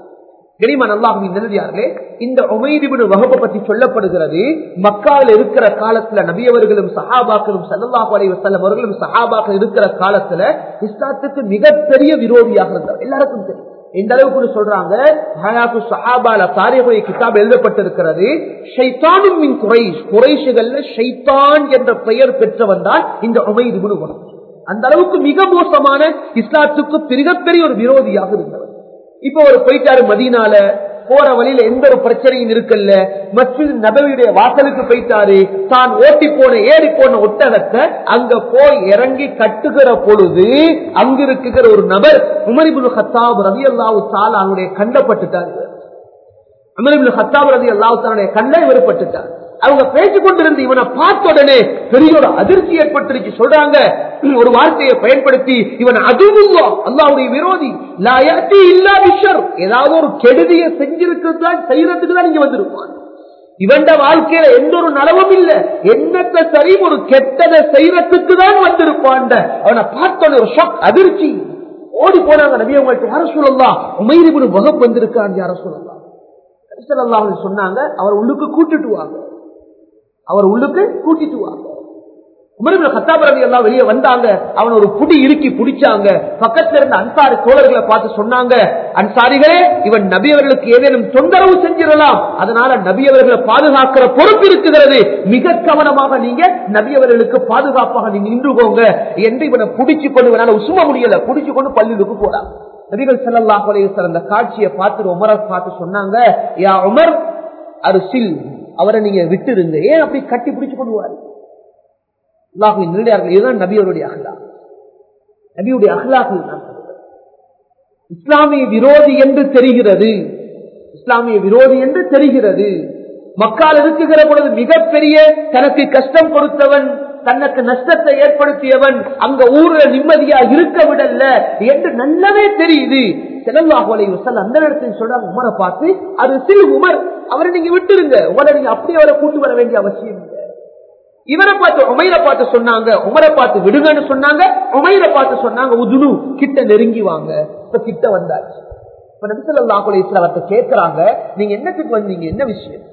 கனிமன் அல்லாஹுவின் நிறுதியார்களே இந்த உமைதிபின் வகுப்பை பற்றி சொல்லப்படுகிறது மக்காவில் இருக்கிற காலத்துல நபியவர்களும் சஹாபாக்களும் சல்லாஹு அலி வசல்லம் அவர்களும் சஹாபாக்கள் இருக்கிற காலத்துல இஸ்லாத்துக்கு மிகப்பெரிய விரோதியாக இருந்தார் எல்லாருக்கும் தெரியும். இந்த அளவுக்கு சொல்றாங்க ஹயாத்து சஹாபால தாரியகுடைய கிதாப் எழுதப்பட்டிருக்கிறது ஷைத்தானும் மின் குறைஷ் குறைஷுகள்ல ஷைத்தான் என்ற பெயர் பெற்றவன் தான் இந்த உமைதிபின் வகுப்பு அந்த அளவுக்கு மிக மோசமான இஸ்லாத்துக்கு மிகப்பெரிய ஒரு விரோதியாக இருந்தவர். இப்ப ஒரு போயிட்டாரு மதீனால. போற வழியில எந்த ஒரு பிரச்சனையும் இருக்கல்ல. மஸ்ஜித் நபவியுடைய வாசலுக்கு போயிட்டாரு. தான் ஓட்டி போன ஏறி போன ஒட்டகத்தை அங்க போய் இறங்கி கட்டுகிற பொழுது அங்க இருக்கிற ஒரு நபர் உமரிபுல் ஹத்தாப் ரவி அல்லாவு சால் அவனுடைய கண்டப்பட்டுட்டார் உமரிபுல் ஹத்தாப் ரவி அல்லாவு சாலுடைய கண்டை வெறுப்பட்டுட்டார் அவங்க பேசிக் கொண்டிருந்து இவனை பார்த்த உடனே பெரிய ஒரு அதிர்ச்சி ஏற்பட்டுருச்சு சொல்றாங்க ஒரு வார்த்தையை பயன்படுத்தி இவன் அதுவும் அல்லாவுடைய விரோதி. இல்லா விஷர் ஏதாவது ஒரு கெடுதியை செஞ்சிருக்கிறது தான் செய்யறதுக்கு தான் இங்க வந்திருப்பான். இவண்ட வாழ்க்கையில எந்த ஒரு நலவும் இல்ல. என்னத்த சரி ஒரு கெட்டதை செய்யறதுக்கு தான் வந்திருப்பான் அவனை பார்த்த ஒரு ஷாக் அதிர்ச்சி. ஓடி போனாங்க நபி அவங்கள்ட்ட யார சொல்லலாம் உமைரிபுரு வகுப்பு வந்திருக்கான் யார சொல்லலாம் சொன்னாங்க அவர் உள்ளுக்கு கூட்டிட்டு வாங்க. அவர் உள்ளுக்கு கூட்டிட்டு வாங்க உமரிபுல் கத்தாபரதி எல்லாம் வெளியே வந்தாங்க. அவன் ஒரு புடி இறுக்கி பிடிச்சாங்க. பக்கத்துல இருந்த அன்சாரி தோழர்களை பார்த்து சொன்னாங்க அன்சாரிகளே இவன் நபி அவர்களுக்கு ஏதேனும் தொந்தரவு செஞ்சிடலாம். அதனால நபி அவர்களை பாதுகாக்கிற பொறுப்பு இருக்கிறது மிக கவனமாக நீங்க நபி அவர்களுக்கு பாதுகாப்பாக நீங்க நின்றுகோங்க என்று இவனை பிடிச்சு கொண்டு இவனால உசும முடியல. பிடிச்சு கொண்டு பள்ளிகளுக்கு போறான் நபிகள் செல்லல்லா கொலைய அந்த காட்சியை பார்த்து உமரை பார்த்து சொன்னாங்க யா உமர் அரிசில் அவரை நீங்க விட்டுருங்க. ஏன் அப்படி கட்டி பிடிச்சு கொள்வார் வாரு? நிலையார்கள் இதுதான் நபியருடைய அகலா நபியுடைய அகலாக இஸ்லாமிய விரோதி என்று தெரிகிறது. இஸ்லாமிய விரோதி என்று தெரிகிறது. மக்கால் இருக்குகிற பொழுது மிகப்பெரிய தனக்கு கஷ்டம் கொடுத்தவன் தனக்கு நஷ்டத்தை ஏற்படுத்தியவன் அங்க ஊர்ல நிம்மதியா இருக்க விடல என்று நல்லாவே தெரியுது. செலவாக அந்த இடத்தில் சொல்றாங்க உமரை பார்த்து அது சிறு உமர். அவரை நீங்க விட்டுருங்க. உங்களை நீங்க அப்படியே அவரை கூட்டு வர வேண்டிய அவசியம் இல்லை. இவரை பார்த்து உமையில பார்த்து சொன்னாங்க. உமரை பார்த்து விடுங்கன்னு சொன்னாங்க. உமையில பார்த்து சொன்னாங்க உதுனு கிட்ட நெருங்கி வாங்க. இப்ப கிட்ட வந்தாச்சு. இப்ப நபிசல்லாஹுல இஸ்லாமத்தை கேட்கிறாங்க நீங்க என்னத்துக்கு வந்தீங்க? என்ன விஷயம்?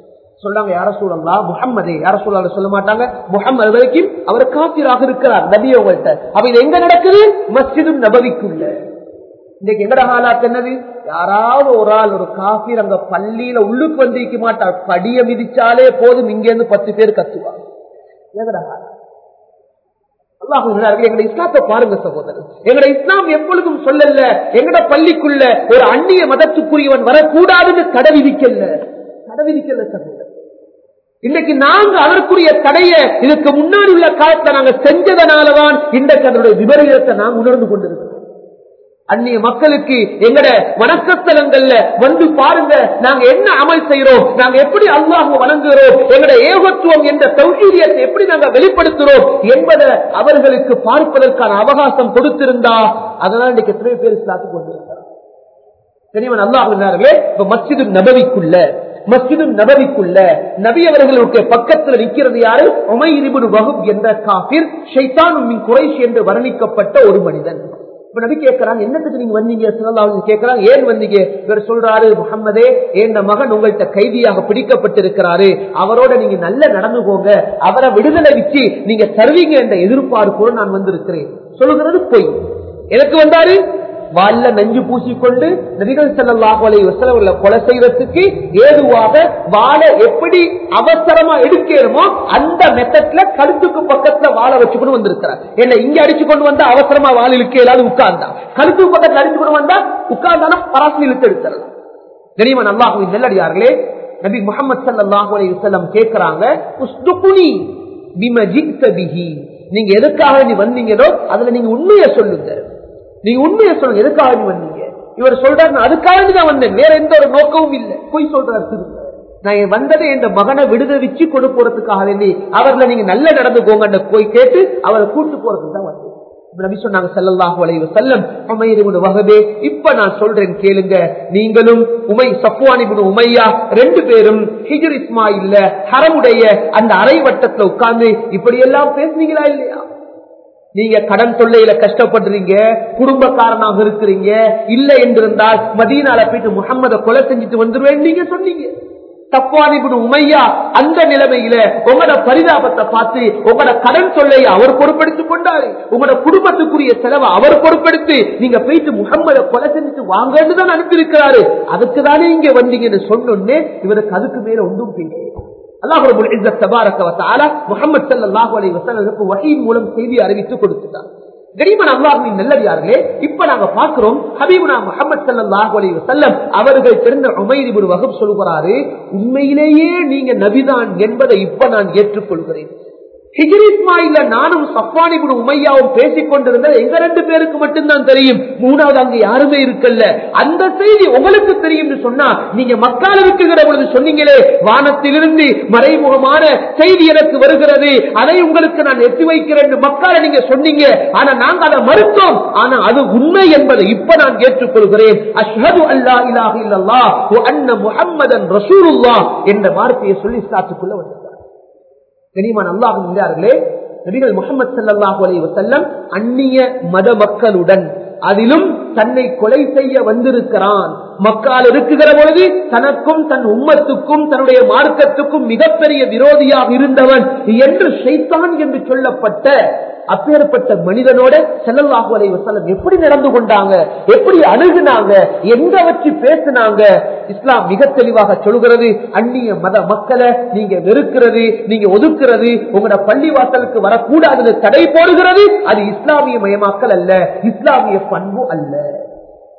சொல்றாங்க யார சூழலாம் முகம்மதே யார சூழல சொல்ல மாட்டாங்க. முகம்மது வரைக்கும் அவர் காத்திராக இருக்கிறார் நபி அவங்கள்ட்ட அப்ப இது எங்க நடக்குது? மஸ்ஜிதும் நபவிக்குள்ள. இன்னைக்கு எங்கட காலாத்து என்னது? யாராவது ஒரு ஆள் ஒரு காபீர் அங்க பள்ளியில உள்ளுக்கு வந்திருக்க மாட்டார். படிய மிதிச்சாலே போதும் இங்க இருந்து பத்து பேர் கத்துவாங்க எங்கட இஸ்லாத்தை பாருங்க சகோதரர். எங்கட இஸ்லாம் எப்பொழுதும் சொல்லல. எங்கட பள்ளிக்குள்ள ஒரு அந்நிய மதத்துக்குரியவன் வரக்கூடாதுன்னு தடை விதிக்கல தடை விதிக்கல இன்னைக்கு நாங்க அதற்குரிய தடையை இதுக்கு முன்னாடி உள்ள காலத்தை நாங்க செஞ்சதனாலதான் இன்றைக்கு அதனுடைய விபரீதத்தை நாங்க உணர்ந்து கொண்டிருக்கிறோம். அந்நிய மக்களுக்கு எங்கட வணக்கத்தலங்கள்ல வந்து பாருங்க நாங்க என்ன அமல் செய்யறோம் நாங்க எப்படி அல்லாஹ் வணங்குகிறோம் எங்கட ஏகத்துவம் என்ற சௌகரியத்தை எப்படி நாங்க வெளிப்படுத்துறோம் என்பதை அவர்களுக்கு பார்ப்பதற்கான அவகாசம் கொடுத்திருந்தா அதனால இன்னைக்கு எத்தனை பேர் சாத்து கொண்டிருக்கிறார் தெரியுமா அல்லாஹ் இப்ப மஸ்ஜிது நபவிக்குள்ள மஸ்ஜிது நபரிக்குள்ள நபி அவர்களுடைய பக்கத்தில் நிற்கிறது யாரு? உமைரிபுன் வகுப் என்ற காபிர் ஷைத்தான் குறைஷ் என்று வர்ணிக்கப்பட்ட ஒரு மனிதன். இப்ப நபி கேட்கிறாங்க என்னத்துக்கு நீங்க வந்தீங்க? சொல்லலாம் கேட்கிறான் ஏன் வந்தீங்க? இவர் சொல்றாரு முகம்மதே என் மகன் உங்கள்கிட்ட கைதியாக பிடிக்கப்பட்டிருக்கிறாரு. அவரோட நீங்க நல்ல நடந்து போங்க அவரை விடுதலை வச்சு நீங்க தருவீங்க என்ற எதிர்பார்ப்போடு நான் வந்திருக்கிறேன். சொல்லுகிறது பொய். எனக்கு வந்தாரு? வால்ல நஞ்சு பூசிக்கொண்டு நபிகள் செல்லல்லாஹு அலை வசலவர்களை கொலை செய்வதற்கு ஏதுவாக வாழை எப்படி அவசரமா எடுக்கணுமோ அந்த மெத்தட்ல கழுத்துக்கு பக்கத்துல வாழை வச்சுக்கொண்டு வந்திருக்கிறார். என்ன இங்க அடிச்சு கொண்டு வந்தா அவசரமா வாழ இழுக்க ஏதாவது உட்கார்ந்தா? கழுத்துக்கு பக்கத்துல அடிச்சு கொண்டு வந்தா உட்கார்ந்தானா பராசி இழுத்து எடுத்துடலாம். தெரியுமா நல்லாகும் நெல்லடியார்களே நபி முகமது சல்லாஹூ அலி வசல்லம் கேட்கிறாங்க நீங்க எதுக்காக நீ வந்தீங்களோ அதுல நீங்க உண்மையை சொல்லுங்க. நீங்க உண்மையை சொல்லுங்க எதுக்காக வந்தீங்க? இவர் சொல்றாரு நான் அதுக்காக நான் வந்தேன். வேற எந்த ஒரு நோக்கமும் இல்லை. பொய் சொல்றாரு திரும்ப நான் வந்ததை என் மகனை விடுதவிச்சு கொண்டு போறதுக்காக வேண்டி அவர்ல நீங்க நல்ல போங்கன்னு போய் கேட்டு அவரை கூட்டு போறதுக்கு தான் வந்தேன். நபி சொன்னாங்க ஸல்லல்லாஹு அலைஹி வஸல்லம் உமைர் இப்னு வஹபே இப்ப நான் சொல்றேன் கேளுங்க. நீங்களும் உமை சஃப்வான் இப்னு உமையா ரெண்டு பேரும் ஹிஜ்ர் இல்ல ஹரமுடைய அந்த அரை வட்டத்துல உட்கார்ந்து இப்படி எல்லாம் பேசுனீங்களா இல்லையா? நீங்க கடன் தொல்லையில கஷ்டப்படுறீங்க குடும்பக்காரனாக இருக்கிறீங்க இல்லை என்றிருந்தால் மதீனால போயிட்டு முகம்மத கொலை செஞ்சுட்டு வந்துருவேன் நீங்க சொன்னீங்க. தப்பானிபுடு உமையா அந்த நிலைமையில உங்களோட பரிதாபத்தை பார்த்து உங்களோட கடன் தொல்லையை அவர் பொறுப்படுத்திக் கொண்டாரு. உங்களோட குடும்பத்துக்குரிய செலவை அவர் பொறுப்படுத்தி நீங்க போயிட்டு முகம்மத கொலை செஞ்சுட்டு வாங்கன்னு தான் அனுப்பியிருக்கிறாரு அதுக்கு தானே இங்க வந்தீங்கன்னு சொன்னோன்னே இவருக்கு அதுக்கு மேல ஒன்றும் பேச அல்லாஹ் ரபுல் இஸ்ஸத் தபாரக வ தஆலா முஹம்மது ஸல்லல்லாஹு அலைஹி வஸல்லம் மூலம் செய்தி அறிவித்து கொடுத்துட்டார். கரிமன் அல்லாஹ்வின் நல்லடியார்களே இப்ப நாங்க பார்க்கிறோம் ஹபீபுனா முஹம்மது ஸல்லல்லாஹு அலைஹி வஸல்லம் அவர்கள் தெரிந்த உமைர் இப்னு வஹப் சொல்கிறாரு உண்மையிலேயே நீங்க நபிதான் என்பதை இப்ப நான் ஏற்றுக்கொள்கிறேன். ஹிஜ்ரிஸ்மாயில நானும் சப்பானி குரு உமையாவும் பேசிக் கொண்டிருந்தது. எங்க ரெண்டு பேருக்கு மட்டும்தான் தெரியும். மூணாவது அங்க யாருமே இருக்கல்ல. அந்த செய்தி உங்களுக்கு தெரியும் சொன்னா நீங்க மக்கால இருக்குகிற பொழுது சொன்னீங்களே வானத்திலிருந்து மறைமுகமான செய்தி எனக்கு வருகிறது. அதை உங்களுக்கு நான் எத்தி வைக்கிறேன் மக்கால நீங்க சொன்னீங்க. ஆனா நாங்க அதை மறுத்தோம். ஆனா அது உண்மை என்பதை இப்ப நான் ஏற்றுக்கொள்கிறேன். அஷ்ஹது அல்லா இலாஹ இல்லல்லாஹ் வ அன்ன முஹம்மதன் ரசூலுல்லாஹ் என்ற வார்த்தையை சொல்லி சாத்துக்குள்ள வந்தார் கனிமான் அல்லாஹும் இருந்தார்களே. நபிகள் முகமது சல்லாஹூ அலி வசல்லம் அந்நிய மத மக்களுடன் அதிலும் தன்னை கொலை செய்ய வந்திருக்கிறான். மக்கால் இருக்குகிற பொழுது தனக்கும் தன் உம்மத்துக்கும் தன்னுடைய மார்க்கத்துக்கும் மிகப்பெரிய விரோதியாக இருந்தவன் என்று செய்தான் என்று சொல்லப்பட்ட அப்பேற்பட்ட மனிதனோட செல்லல்லாஹு அலை எப்படி நடந்து கொண்டாங்க? எப்படி அணுகுனாங்க? எங்க வச்சு பேசினாங்க? இஸ்லாம் மிக தெளிவாக சொல்கிறது அந்நிய மத மக்களை நீங்க வெறுக்கிறது நீங்க ஒதுக்குறது உங்களோட பள்ளி வாசலுக்கு வரக்கூடாது தடை போடுகிறது அது இஸ்லாமிய மயமாக்கல் அல்ல இஸ்லாமிய பண்பு அல்ல.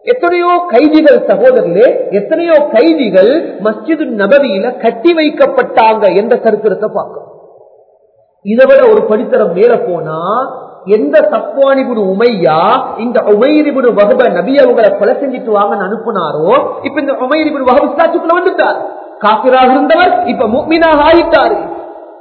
எத்தனையோ கைதிகள் சகோதரர்களே எத்தனையோ கைதிகள் மஸ்ஜிது நபதியில கட்டி வைக்கப்பட்டாங்க என்ற கருத்திருக்க பார்க்கிறோம் இதை விட ஒரு படித்தரம் மேல போனா எந்த சப்வானிபுடு உமையா இந்த உமைரிபுடு வகுப நபி அவங்களை கொலை செஞ்சுட்டு வாங்கன்னு அனுப்புனாரோ இப்ப இந்த உமைரிபுடு வகுப்பு சாட்சிக்குள்ள வந்துட்டார். காப்பிராக இருந்தவர் இப்ப முக்மீனாக ஆயிட்டாரு.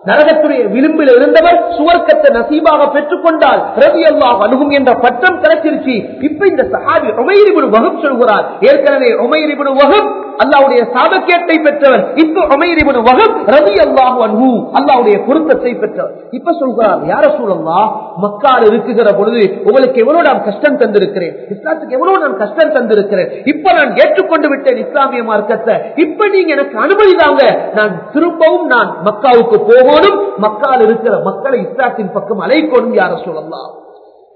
நரகத்துடைய விளிம்பில் இருந்தவர் சுவர்க்கத்தை நசீபாக பெற்றுக் கொண்டால் ரவி அல்லாஹ் அணுகும் என்ற பட்டம் கிடைச்சிருச்சு. இப்ப இந்த சஹாபி உமைரிபுடு வகுப் சொல்கிறார். ஏற்கனவே உமைரிபுடு வகுப் அல்லாவுடைய சாபக்கேட்டை பெற்றவர். இப்ப உமைரிபுடு வகுப் ரவி அல்லாஹ் அன்பு அல்லாவுடைய பொருத்தத்தை பெற்றவர். இப்ப சொல்கிறார் யார சூழல்லா மக்கால் இருக்குகிற பொழுது உங்களுக்கு எவ்வளவு நான் கஷ்டம் தந்திருக்கிறேன்? இஸ்லாத்துக்கு எவ்வளவு நான் கஷ்டம் தந்திருக்கிறேன்? இப்ப நான் ஏற்றுக்கொண்டு விட்டேன் இஸ்லாமிய மார்க்கத்தை. இப்ப நீங்க எனக்கு அனுமதி தாங்க. நான் திரும்பவும் நான் மக்காவுக்கு போகும். போகணும் மக்கால் இருக்கிற மக்களை இஸ்லாத்தின் பக்கம் அலைக்கொண்டும் யார சொல்லலாம்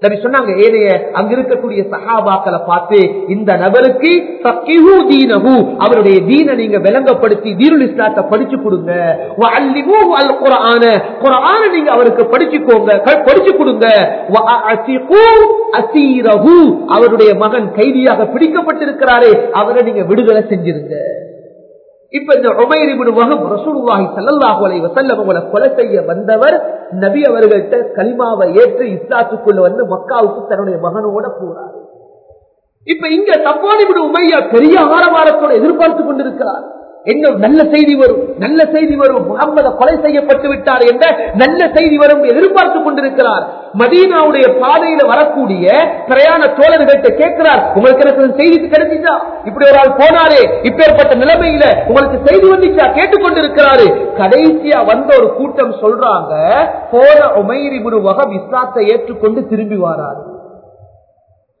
நபி சொன்னாங்க ஏனைய அங்க இருக்கக்கூடிய சகாபாக்களை பார்த்து இந்த நபருக்கு அவருடைய தீனை நீங்க விளங்கப்படுத்தி தீருல் இஸ்லாத்தை படிச்சு கொடுங்க. வஅல்லிமூஹு அல் குர்ஆன குர்ஆனை நீங்க அவருக்கு படிச்சுக்கோங்க படிச்சு கொடுங்க. வஅஅதிகு அசீரஹு அவருடைய மகன் கைதியாக பிடிக்கப்பட்டிருக்கிறாரே அவரை நீங்க விடுதலை செஞ்சிருங்க. இப்ப இந்த உமைர் இப்னு வஹப் ரசூலுல்லாஹி ஸல்லல்லாஹு அலைஹி வஸல்லம் உங்களை கொலை செய்ய வந்தவர் நபி அவர்கள்ட்ட கலிமாவை ஏற்று இஸ்லாத்துக்குள்ள வந்து மக்காவுக்கு தன்னுடைய மகனோட போறாரு. இப்ப இங்க சப்பான் விடு உமையா பெரிய ஆரவாரத்தோட எதிர்பார்த்து கொண்டிருக்கிறார். என்ன நல்ல செய்தி வரும். நல்ல செய்தி வரும். முகம்மத கொலை செய்யப்பட்டு விட்டார் என்ற நல்ல செய்தி வரும் எதிர்பார்த்து கொண்டிருக்கிறார். மதீனாவுடைய பாதையில வரக்கூடிய பிரயாண தோழர்கள்ட்ட கேட்கிறார். உங்களுக்கு எனக்கு செய்தி கிடைச்சிச்சா? இப்படி ஒரு ஆள் போனாரே. இப்பேற்பட்ட நிலைமையில உங்களுக்கு செய்தி வந்துச்சா? கேட்டுக்கொண்டிருக்கிறாரு கடைசியா வந்த ஒரு கூட்டம் சொல்றாங்க போன உமைரி குரு வகம் இஸ்லாத்தை ஏற்றுக்கொண்டு திரும்பி வாராரு.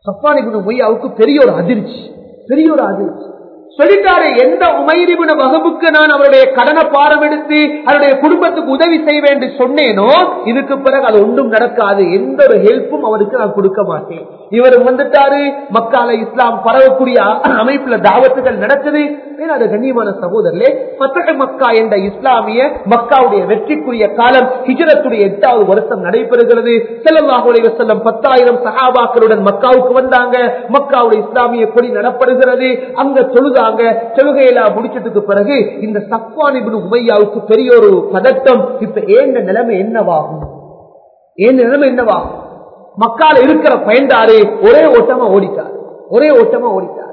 சப்பானி குரு மொய்யாவுக்கு பெரிய ஒரு அதிர்ச்சி. பெரிய ஒரு அதிர்ச்சி. சொல்லிட்டாரு எந்த உமைரிபுன வகுப்புக்கு நான் அவருடைய கடனை பாரம் எடுத்து அவருடைய குடும்பத்துக்கு உதவி செய்வேன் என்று சொன்னேனோ இதுக்கு பிறகு அது ஒன்றும் நடக்காது. எந்த ஒரு ஹெல்ப்பும் அவருக்கு நான் கொடுக்க மாட்டேன். இவர் வந்துட்டாரு மக்கால இஸ்லாம் பரவக்கூடிய அமைப்புல தாவத்துகள் நடக்குது மேலாத கண்ணியமான சகோதரர்களே பத்தக மக்கா என்ற இஸ்லாமிய மக்காவுடைய வெற்றிக்குரிய காலம் ஹிஜரத்துடைய எட்டாவது வருஷம் நடைபெறுகிறது. செல்லல்லாஹுடைய செல்லம் பத்தாயிரம் சகாபாக்களுடன் மக்காவுக்கு வந்தாங்க. மக்காவுடைய இஸ்லாமிய கொடி நடப்படுகிறது. அங்க தொழுதாங்க. தொழுகையெல்லாம் முடிச்சதுக்கு பிறகு இந்த சப்வான் உமையாவுக்கு பெரிய ஒரு பதட்டம். இப்ப ஏந்த நிலைமை என்னவாகும்? ஏன் நிலைமை என்னவாகும்? மக்கால இருக்கிற பயன்தாரு ஒரே ஓட்டமா ஓடிட்டார். ஒரே ஓட்டமா ஓடிட்டார்.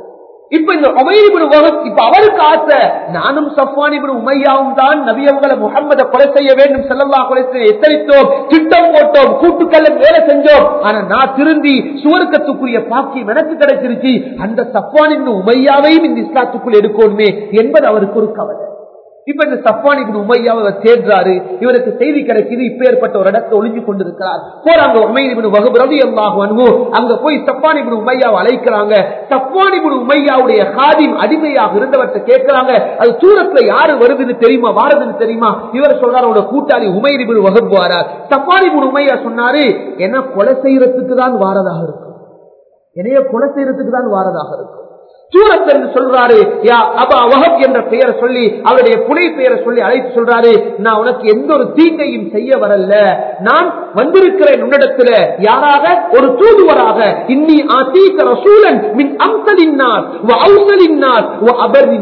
இப்ப இந்த உமையிபின் வகுப் இப்ப அவருக்கு ஆசை நானும் சஃபானிபுரு உமையாவும் தான் நபியவங்களை முகம்மதை கொலை செய்ய வேண்டும் செல்லல்லா கொலை செய்ய எத்தரித்தோம் திட்டம் போட்டோம் கூட்டுக்கல்ல வேலை செஞ்சோம். ஆனா நான் திருந்தி சுவர்க்கத்துக்குரிய பாக்கியம் எனக்கு கிடைச்சிருச்சு. அந்த சஃபானின் உமையாவையும் இந்த இஸ்லாத்துக்குள் எடுக்கணுமே என்பது அவருக்கு ஒரு கவலை. இப்ப இந்த சஃபான் இப்படி உமையாவை தேடுறாரு. இவருக்கு செய்தி கிடைக்குது. இப்ப ஏற்பட்ட ஒரு இடத்தை ஒளிஞ்சு கொண்டிருக்கிறார். போறாங்க உமையின் வகுப்பு ரவி எல்லாம் அனுபவம் அங்க போய் சப்பான் இப்படி உமையாவை அழைக்கிறாங்க. சப்பான் இப்படி உமையாவுடைய காதின் அடிமையாக இருந்தவர்கிட்ட கேட்கிறாங்க. அது தூரத்துல யாரு வருதுன்னு தெரியுமா? வாரதுன்னு தெரியுமா? இவர் சொல்றாரு அவரோட கூட்டாளி உமையின் இப்படி வகுப்பு வாரார் சப்பான் இப்படி உமையா சொன்னாரு என்ன கொலை செய்யறதுக்கு தான் வாரதாக இருக்கும். என்னைய கொலை செய்யறதுக்கு தான் வாரதாக இருக்கும். சூரத்திலிருந்து சொல்றாரு யா அபா வஹப் என்ற பெயரை சொல்லி அவருடைய புனை பெயரை சொல்லி அழைத்து சொல்றாரு நான் உனக்கு எந்த ஒரு தீங்கையும் செய்ய வரல. நான் வந்திருக்கிறேன் உன்னிடத்துல. யாராக? ஒரு தூதுவராக. இன்னி ஆசீக ரசூலன் மின் அம்சலின்னார் வ அவுசலின்னார் வ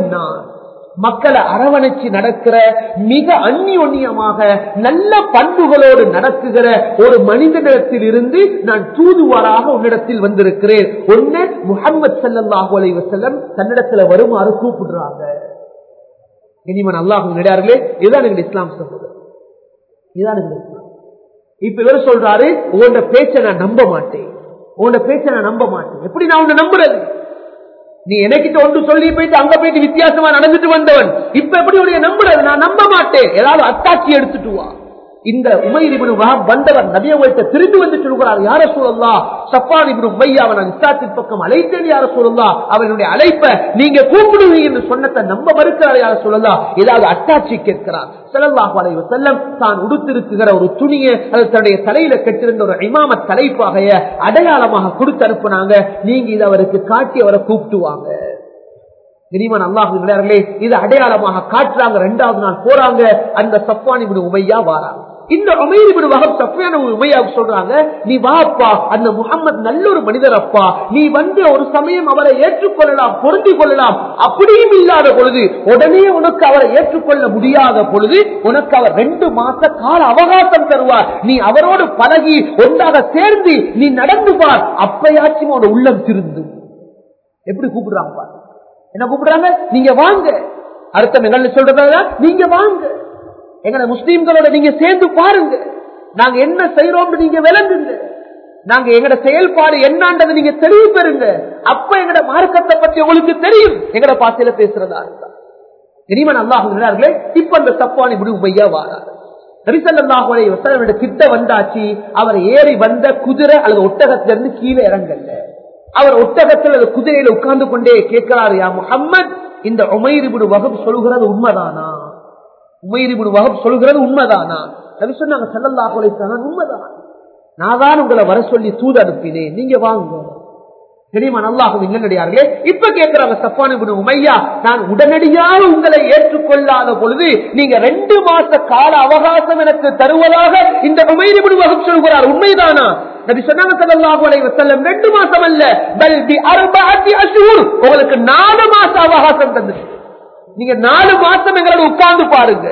நான் மக்களை அரவணைச்சு நடக்கிற மிக அந்நியோன்யமாக நல்ல பண்புகளோடு நடக்குகிற ஒரு மனிதனிடத்தில் இருந்து நான் தூதுவராக உன்னிடத்தில் வந்திருக்கிறேன். ஒன்னு முகமது சல்லாஹூ அலை வசல்லம் தன்னிடத்துல வருமாறு கூப்பிடுறாங்க. இனிமன் அல்லாஹ் நடிகார்களே இதுதான் எங்க இஸ்லாம் சொல்றது இதுதான் எங்க இஸ்லாம். இப்ப இவர் சொல்றாரு உன்னோட பேச்சை நான் நம்ப மாட்டேன். உன்னோட பேச்சை நான் நம்ப மாட்டேன். எப்படி நான் உன்னை நம்புறது? நீ எனக்கிட்ட ஒன்று சொல்லி போயிட்டு அங்க போயிட்டு வித்தியாசமா நடந்துட்டு வந்தவன். இப்ப எப்படி உடைய நம்புறது? நான் நம்ப மாட்டேன். ஏதாவது அத்தாட்சி எடுத்துட்டு வா. இந்த உமையிரிபனு வந்தவர் நபியவர்கிட்ட திரும்பி வந்து சொல்கிறார் யார சூழல்லா சப்பான் இப்னு உமையாவை நான் இஸ்லாத்தின் பக்கம் அழைத்தேன் யார சூழல்லா அவனுடைய அழைப்ப நீங்க கூப்பிடுவீங்க என்று சொன்னதை நம்ப மறுக்கிறார் யார சூழல்லா ஏதாவது அட்டாட்சி கேட்கிறார். செல்லல்லாஹு அலைஹி வஸல்லம் தான் உடுத்திருக்குகிற ஒரு துணியை அது தன்னுடைய தலையில கட்டிருந்த ஒரு இமாம தலைப்பாகைய அடையாளமாக கொடுத்து அனுப்புனாங்க. நீங்க இதை அவருக்கு காட்டி அவரை கூப்பிட்டுவாங்க. கிரிமன் அல்லாஹு விளையாடலே இது அடையாளமாக காட்டுறாங்க. ரெண்டாவது நாள் போறாங்க. அந்த சப்பானி விடு உமையா வாராங்க. இந்த உமையிபின் வகம் சஃபியான உமையா சொல்றாங்க நீ வாப்பா அந்த முகம்மது நல்ல ஒரு மனிதர் அப்பா நீ வந்து ஒரு சமயம் அவரை ஏற்றுக்கொள்ளலாம் பொருந்தி கொள்ளலாம் அப்படியும் இல்லாத பொழுது உடனே உனக்கு அவரை ஏற்றுக்கொள்ள முடியாத பொழுது உனக்கு அவர் ரெண்டு மாச கால அவகாசம் தருவார். நீ அவரோடு பழகி ஒன்றாக சேர்ந்து நீ நடந்து பார். அப்பயாச்சும் அவனோட உள்ளம் திருந்தும். எப்படி கூப்பிடுறாங்க என்ன கூப்பிடுறாங்க? நீங்க வாங்க. அர்த்தம் என்னன்னு சொல்றதா நீங்க வாங்க. எங்களை முஸ்லீம்களோட நீங்க சேர்ந்து பாருங்க. நாங்க என்ன செய்யறோம் நீங்க விளங்குங்க. நாங்க எங்கட செயல்பாடு என்னான்றது நீங்க தெளிவு பெறுங்க. அப்ப எங்கட மார்க்கத்தை பத்தி உங்களுக்கு தெரியும். எங்கட பாசையில பேசுறதா இருந்தா. இனிமன் அல்லாஹர்களே இப்ப அந்த தப்பானி முடி உமையா வாராரு நரிசல்லாஹுடைய கிட்ட வந்தாச்சு. அவர் ஏறி வந்த குதிரை அல்லது ஒட்டகத்திலிருந்து கீழே இறங்கல. அவர் ஒட்டகத்தில் அல்லது குதிரையில உட்கார்ந்து கொண்டே கேட்கிறாரு யா முகம்மது இந்த உமைரிபுடு வகுப்பு சொல்கிறது உண்மைதானா? உமையிரிபுடுவாக சொல்கிறது உண்மைதானா? ரவி சொன்னாங்க செல்லல்லா கொலை உண்மைதான். நான் தான் உங்களை வர சொல்லி தூது அனுப்பினேன். நீங்க வாங்க. தெரியுமா நல்லாகும் இல்லையார்களே இப்ப கேட்கிறாங்க சப்பானு உமையா நான் உடனடியாக உங்களை ஏற்றுக்கொள்ளாத பொழுது நீங்க ரெண்டு மாச கால அவகாசம் எனக்கு தருவதாக இந்த உமைரிபுடு முடிவகம் சொல்கிறார். உண்மைதானா? நபி சொன்னாங்க ஸல்லல்லாஹு அலைஹி வஸல்லம் ரெண்டு மாசம் அல்ல. பல் பி அர்பஅத்தி அஷ்ஹுர் உங்களுக்கு நாலு மாசம் அவகாசம் தந்து நீங்க நாலு மாசம் எங்களோட உட்கார்ந்து பாருங்க.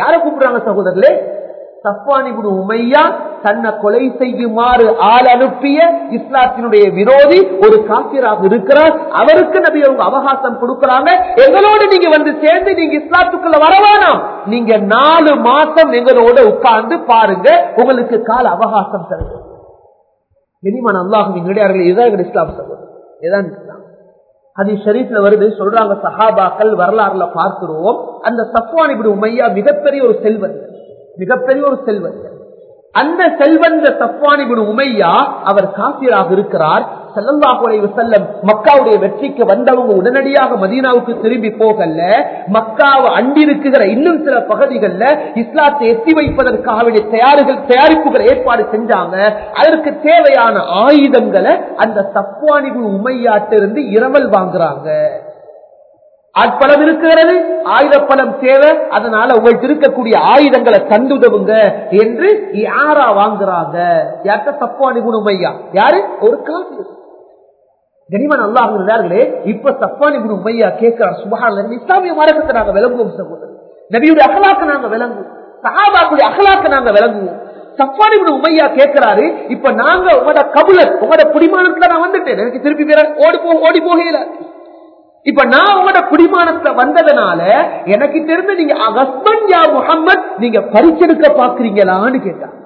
யார கூப்பிடுறாங்க சகோதரர்களே? சஃபானி குரு உமையா தன்னை கொலை செய்யுமாறு ஆள் அனுப்பிய இஸ்லாத்தினுடைய விரோதி ஒரு காப்பிராக இருக்கிறார். அவருக்கு நபி அவங்க அவகாசம் கொடுக்கிறாங்க. எங்களோட நீங்க வந்து சேர்ந்து நீங்க இஸ்லாத்துக்குள்ள வரவானாம் நீங்க நாலு மாசம் எங்களோட உட்கார்ந்து பாருங்க. உங்களுக்கு கால அவகாசம் தருங்க மினிமன் அல்லாஹும் எங்களுடைய இதுதான் எங்க இஸ்லாம் சகோதரர். இதான் இஸ்லாம். அது ஷரீப்ல வருது சொல்றாங்க சஹாபாக்கள் வரலாறுல பார்க்கிறோம் அந்த சஃப்வான் இப்படி உமையா மிகப்பெரிய ஒரு செல்வன். மிகப்பெரிய ஒரு செல்வன். அந்த செல்வந்த சஃப்வான் உமையா அவர் காசியராக இருக்கிறார். செல்லல்லாஹுடைய செல்லம் மக்காவுடைய வெற்றிக்கு வந்தவங்க உடனடியாக மதீனாவுக்கு திரும்பி போகல மக்காவை அண்டிருக்குகிற இன்னும் சில பகுதிகளில் இஸ்லாத்தை எத்தி வைப்பதற்காக தயாரிகள் தயாரிப்புகள் ஏற்பாடு செஞ்சாங்க. அதற்கு தேவையான ஆயுதங்களை அந்த சப்வானிபு உமையாட்டிலிருந்து இரவல் வாங்குறாங்க. ஆட்பலம் இருக்கிறது ஆயுதப்பலம் தேவை அதனால உங்கள்கிட்ட இருக்கக்கூடிய ஆயுதங்களை தந்துதவுங்க என்று யாரா வாங்குறாங்க? யார்கிட்ட சப்வானி உமையா யாரு? ஒரு காசு கனிமன் அல்லாஹர்களே இப்ப சப்பானி குரு உமையா கேட்கிறார் சுபகான இஸ்லாமிய மார்க்கத்தை நாங்க விளங்குவோம் சகோதரர். நபியுடைய அகலாக்க நாங்க விளங்குவோம். சஹாபாக்குடைய அகலாக்க நாங்க விளங்குவோம். சப்பானி குரு உமையா கேட்கிறாரு இப்ப நாங்க உங்களோட கபுலர் உங்களோட குடிமானத்துல நான் வந்துட்டேன். எனக்கு திருப்பி வேற ஓடி போ ஓடி போகல இப்ப நான் உங்களோட குடிமானத்துல வந்ததுனால எனக்கு தெரிஞ்ச நீங்க ஹஸ்பண்ட் யா முகம்மது நீங்க பரிச்செடுக்க பாக்குறீங்களான்னு கேட்டாங்க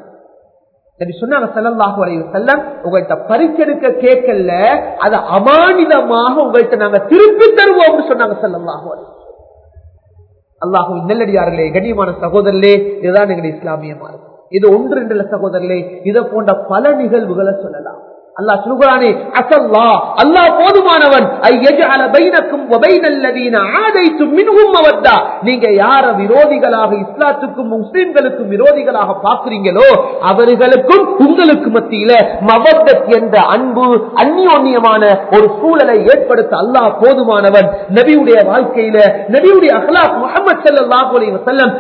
நபி சொன்னாங்க ஸல்லல்லாஹு அலைஹி வஸல்லம் உங்கள்ட்ட பரிச்செடுக்க கேட்கல அத அமானிதமாக உங்கள்ட்ட நாங்க திருப்பி தருவோம்னு சொன்னாங்க ஸல்லல்லாஹு அலைஹி வஸல்லம். அல்லாஹுவின் நல்லடியார்களே கண்ணியமான சகோதரர்களே இதுதான் எங்களுடைய இஸ்லாமிய மார்க்கம். இது ஒன்று ரெண்டு சகோதரர்களே இதை போன்ற பல நிகழ்வுகளை சொல்லலாம். அல்லாஹ் சொல்கிறானே அசல்லா அல்லாஹ் போதுமானவன். நீங்க யார விரோதிகளாக இஸ்லாத்துக்கும் முஸ்லிம்களுக்கும் விரோதிகளாக பார்க்கிறீங்களோ அவர்களுக்கும் உங்களுக்கு மத்தியில மவத்தத் என்ற அன்பு அந்நியோன்யமான ஒரு சூழலை ஏற்படுத்த அல்லாஹ் போதுமானவன். நபியுடைய வாழ்க்கையில நபியுடைய அஹ்லாக் முகமது ஸல்லல்லாஹு அலைஹி வஸல்லம்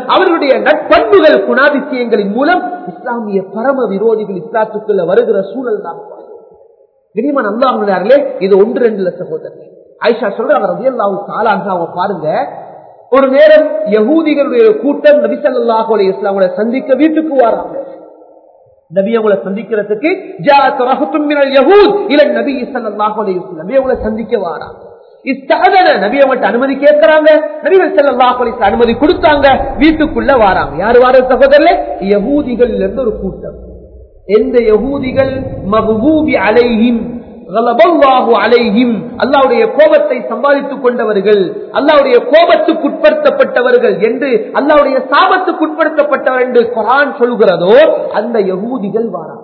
நட்பண்புகள் குணாதிசயங்களின் மூலம் இஸ்லாமிய பரம விரோதிகள் இஸ்லாத்துக்குள்ள வருகிற சூழல் தான். கனிமன் அல்லாஹர்களே இது ஒன்று ரெண்டு சகோதரர்கள். ஆயிஷா சொல்றாங்க ரதியல்லாஹு தாலாங்க அவங்க பாருங்க. ஒரு நேரம் யகூதிகளுடைய கூட்டம் நபி ஸல்லல்லாஹு அலைஹி வஸல்லம் சந்திக்க வீட்டுக்கு வராங்க. நபி அவங்களை சந்திக்கிறதுக்கு ஜாஅத் ரஹத்தும் மினல் யஹூத் இல நபி ஸல்லல்லாஹு அலைஹி நபி அவங்களை சந்திக்க வராங்க. இஸ்தஅதன நபி அவங்கள்ட்ட அனுமதி கேட்கறாங்க. நபிகள் ஸல்லல்லாஹு அனுமதி கொடுத்தாங்க வீட்டுக்குள்ள வராங்க. யாரு வார சகோதரர்களே? யகூதிகள்ல இருந்து ஒரு கூட்டம். எந்த யகூதிகள் மஹ்பூபி அலைஹிம் கலபல்லாஹு அலைஹிம் அல்லாஹ்வுடைய கோபத்தை சம்பாதித்துக் கொண்டவர்கள் அல்லாஹ்வுடைய கோபத்துக்குட்படுத்தப்பட்டவர்கள் என்று அல்லாவுடைய சாபத்துக்கு உட்படுத்தப்பட்டவர் என்று குர்ஆன் சொல்கிறதோ அந்த யகூதிகள் வாராங்க.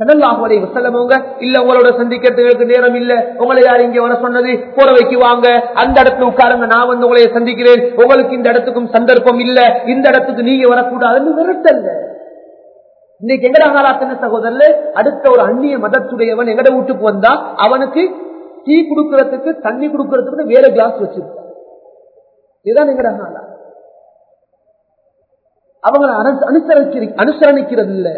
சல்லல்லாஹு அலைஹி வஸல்லம் அவங்க இல்ல உங்களோட சந்திக்கிறதுக்கு நேரம் இல்ல உங்களை யார் இங்க வர சொன்னது? போறவைக்கு வாங்க அந்த இடத்துல உட்காருங்க நான் வந்து உங்களை சந்திக்கிறேன். உங்களுக்கு இந்த இடத்துக்கும் சந்தர்ப்பம் இல்ல இந்த இடத்துக்கு நீங்க வரக்கூடாதுன்னு விரட்டல்ல இன்னைக்கு எங்கட ஆகாராத்தின சகோதரர் அடுத்த ஒரு அந்நிய மதத்துடையவன் எங்கட வீட்டுக்கு வந்தா அவனுக்கு டீ குடுக்கறதுக்கு தண்ணி குடுக்கறதுக்கு வேற கிளாஸ் வச்சிருக்கான் இதுதான் எங்கட ஆகாரா அவங்களை அனுசரிச்சு அனுசரணிக்கிறது இல்ல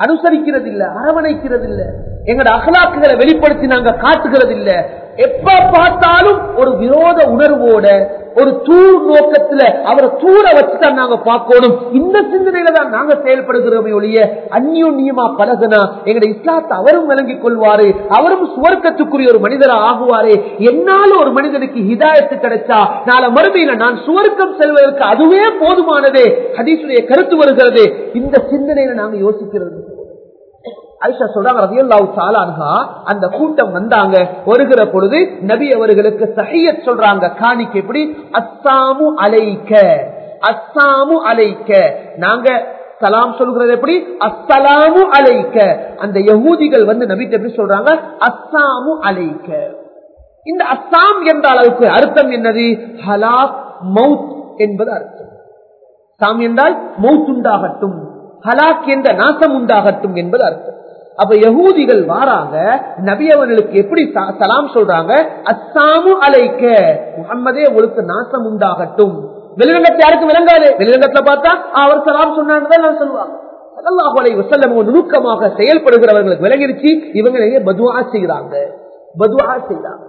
அனுசரிக்கிறது இல்ல அரவணைக்கிறது இல்ல எங்கட அகலாக்குகளை வெளிப்படுத்தி நாங்க காட்டுகிறது இல்ல எப்ப பார்த்தாலும் ஒரு விரோத உணர்வோட ஒரு தூர் நோக்கத்துல அவரை தூர வச்சுதான் நாங்க பார்க்கணும். இந்த சிந்தனையில தான் நாங்க செயல்படுகிறோமே ஒழிய அந்யோன்யமா பழகுனா எங்களுடைய இஸ்லாத்தை அவரும் விளங்கிக் கொள்வாரு அவரும் சுவர்க்கத்துக்குரிய ஒரு மனிதரா ஆகுவாரு. என்னால ஒரு மனிதனுக்கு ஹிதாயத்து கிடைச்சா நாளை மறுமையில நான் சுவர்க்கம் செல்வதற்கு அதுவே போதுமானதே. ஹதீசுடைய கருத்து வருகிறது. இந்த சிந்தனையில நாங்க யோசிக்கிறது. ஐஷா சொல்றாங்க ரதியல்லாஹு சாலான்ஹா அந்த கூட்டம் வந்தாங்க. வருகிற பொழுது நபி அவர்களுக்கு சஹிய சொல்றாங்க காணிக்கு எப்படி? அஸ்ஸாமு அலைக்க அஸ்ஸாமு அலைக்க. நாங்க சலாம் சொல்கிறது எப்படி? அஸ்ஸலாமு அலைக்க. அந்த யகூதிகள் வந்து நபிட்ட எப்படி சொல்றாங்க? அஸ்ஸாமு அலைக்க. இந்த அஸ்ஸாம் என்ற அளவுக்கு அர்த்தம் என்னது? ஹலாக் மவுத் என்பது அர்த்தம். சாம் என்றால் மவுத் உண்டாகட்டும் ஹலாக் என்ற நாசம் உண்டாகட்டும் என்பது அர்த்தம். அப்ப யகூதிகள் வாராங்க நபி அவர்களுக்கு எப்படி சலாம் சொல்றாங்க? அஸ்ஸாமு அலைக்க. முகம்மதே உங்களுக்கு நாசம் உண்டாகட்டும். வெளிரங்கத்தை யாருக்கு விளங்காது? வெளிரங்கத்துல பார்த்தா அவர் சலாம் சொன்னான்னு சொல்லுவாங்க. நுணுக்கமாக செயல்படுகிறவர்களுக்கு விளங்கிருச்சு இவங்க பதுவா செய்யறாங்க பதுவா செய்யறாங்க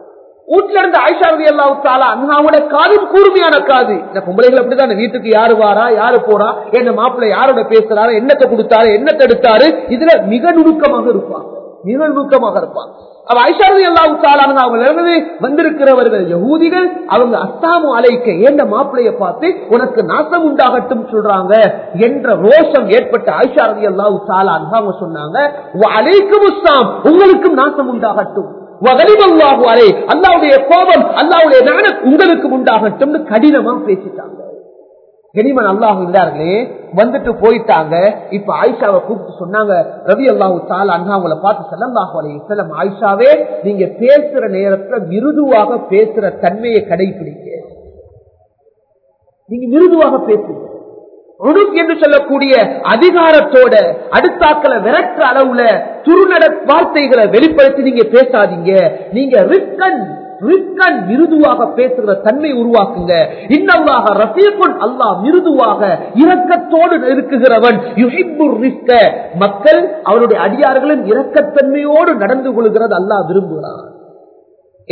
வீட்டுல இருந்து ஆயிஷா ரவி அல்லாவுத்தாலா அண்ணாவோட காதும் கூர்மையான காது. இந்த பொம்பளைகள் அப்படிதான் வீட்டுக்கு யாரு வாரா யாரு போறா என்ன மாப்பிள்ள யாரோட பேசுறாரு என்னத்தை கொடுத்தாரு என்னத்தை எடுத்தாரு இதுல மிக நுணுக்கமாக இருப்பான். மிக நுணுக்கமாக இருப்பான். அவ ஐஷாரதி அல்லாஹு தாலாங்க அவங்க இருந்து வந்திருக்கிறவர்கள் யகூதிகள் அவங்க அஸ்தாமு அலைக்க ஏண்ட மாப்பிளைய பார்த்து உனக்கு நாசம் உண்டாகட்டும் சொல்றாங்க என்ற ரோஷம் ஏற்பட்ட ஐஷாரதி அல்லாஹு தாலாங்க அவங்க சொன்னாங்க. அலைக்கும் உஸ்தாம் உங்களுக்கும் நாசம் உண்டாகட்டும். அல்லாவுடைய கோபம் அல்லாவுடைய நாணம் உங்களுக்கு உண்டாகட்டும் கடினமா பேசிட்டாங்க. கனிமன் அல்லாஹு இருந்தார்களே வந்துட்டு போயிட்டாங்க. இப்ப ஆயிஷாவை கூப்பிட்டு சொன்னாங்க ரவி அல்லாஹூ தால் அண்ணா அவங்கள பார்த்து செல்லல்லாஹு அலையம் ஆயிஷாவே நீங்க பேசுற நேரத்துல மிருதுவாக பேசுற தன்மையை கடைபிடிக்க நீங்க மிருதுவாக பேசுங்க. என்று சொல்லக்கூடிய அதிகாரத்தோட அடுத்தாக்களை விரட்டுற அளவுல துருநட வார்த்தைகளை வெளிப்படுத்தி நீங்க பேசாதீங்க. நீங்க ரிக்கன் ரிக்கன் மிருதுவாக பேசுகிற தன்மை உருவாக்குங்க. இன்னவாக ரசியப்பன் அல்லாஹ் மிருதுவாக இரக்கத்தோடு இருக்குகிறவன் மக்கள் அவருடைய அடியார்களின் இரக்கத்தன்மையோடு நடந்து கொள்கிறது அல்லாஹ் விரும்புகிறான்.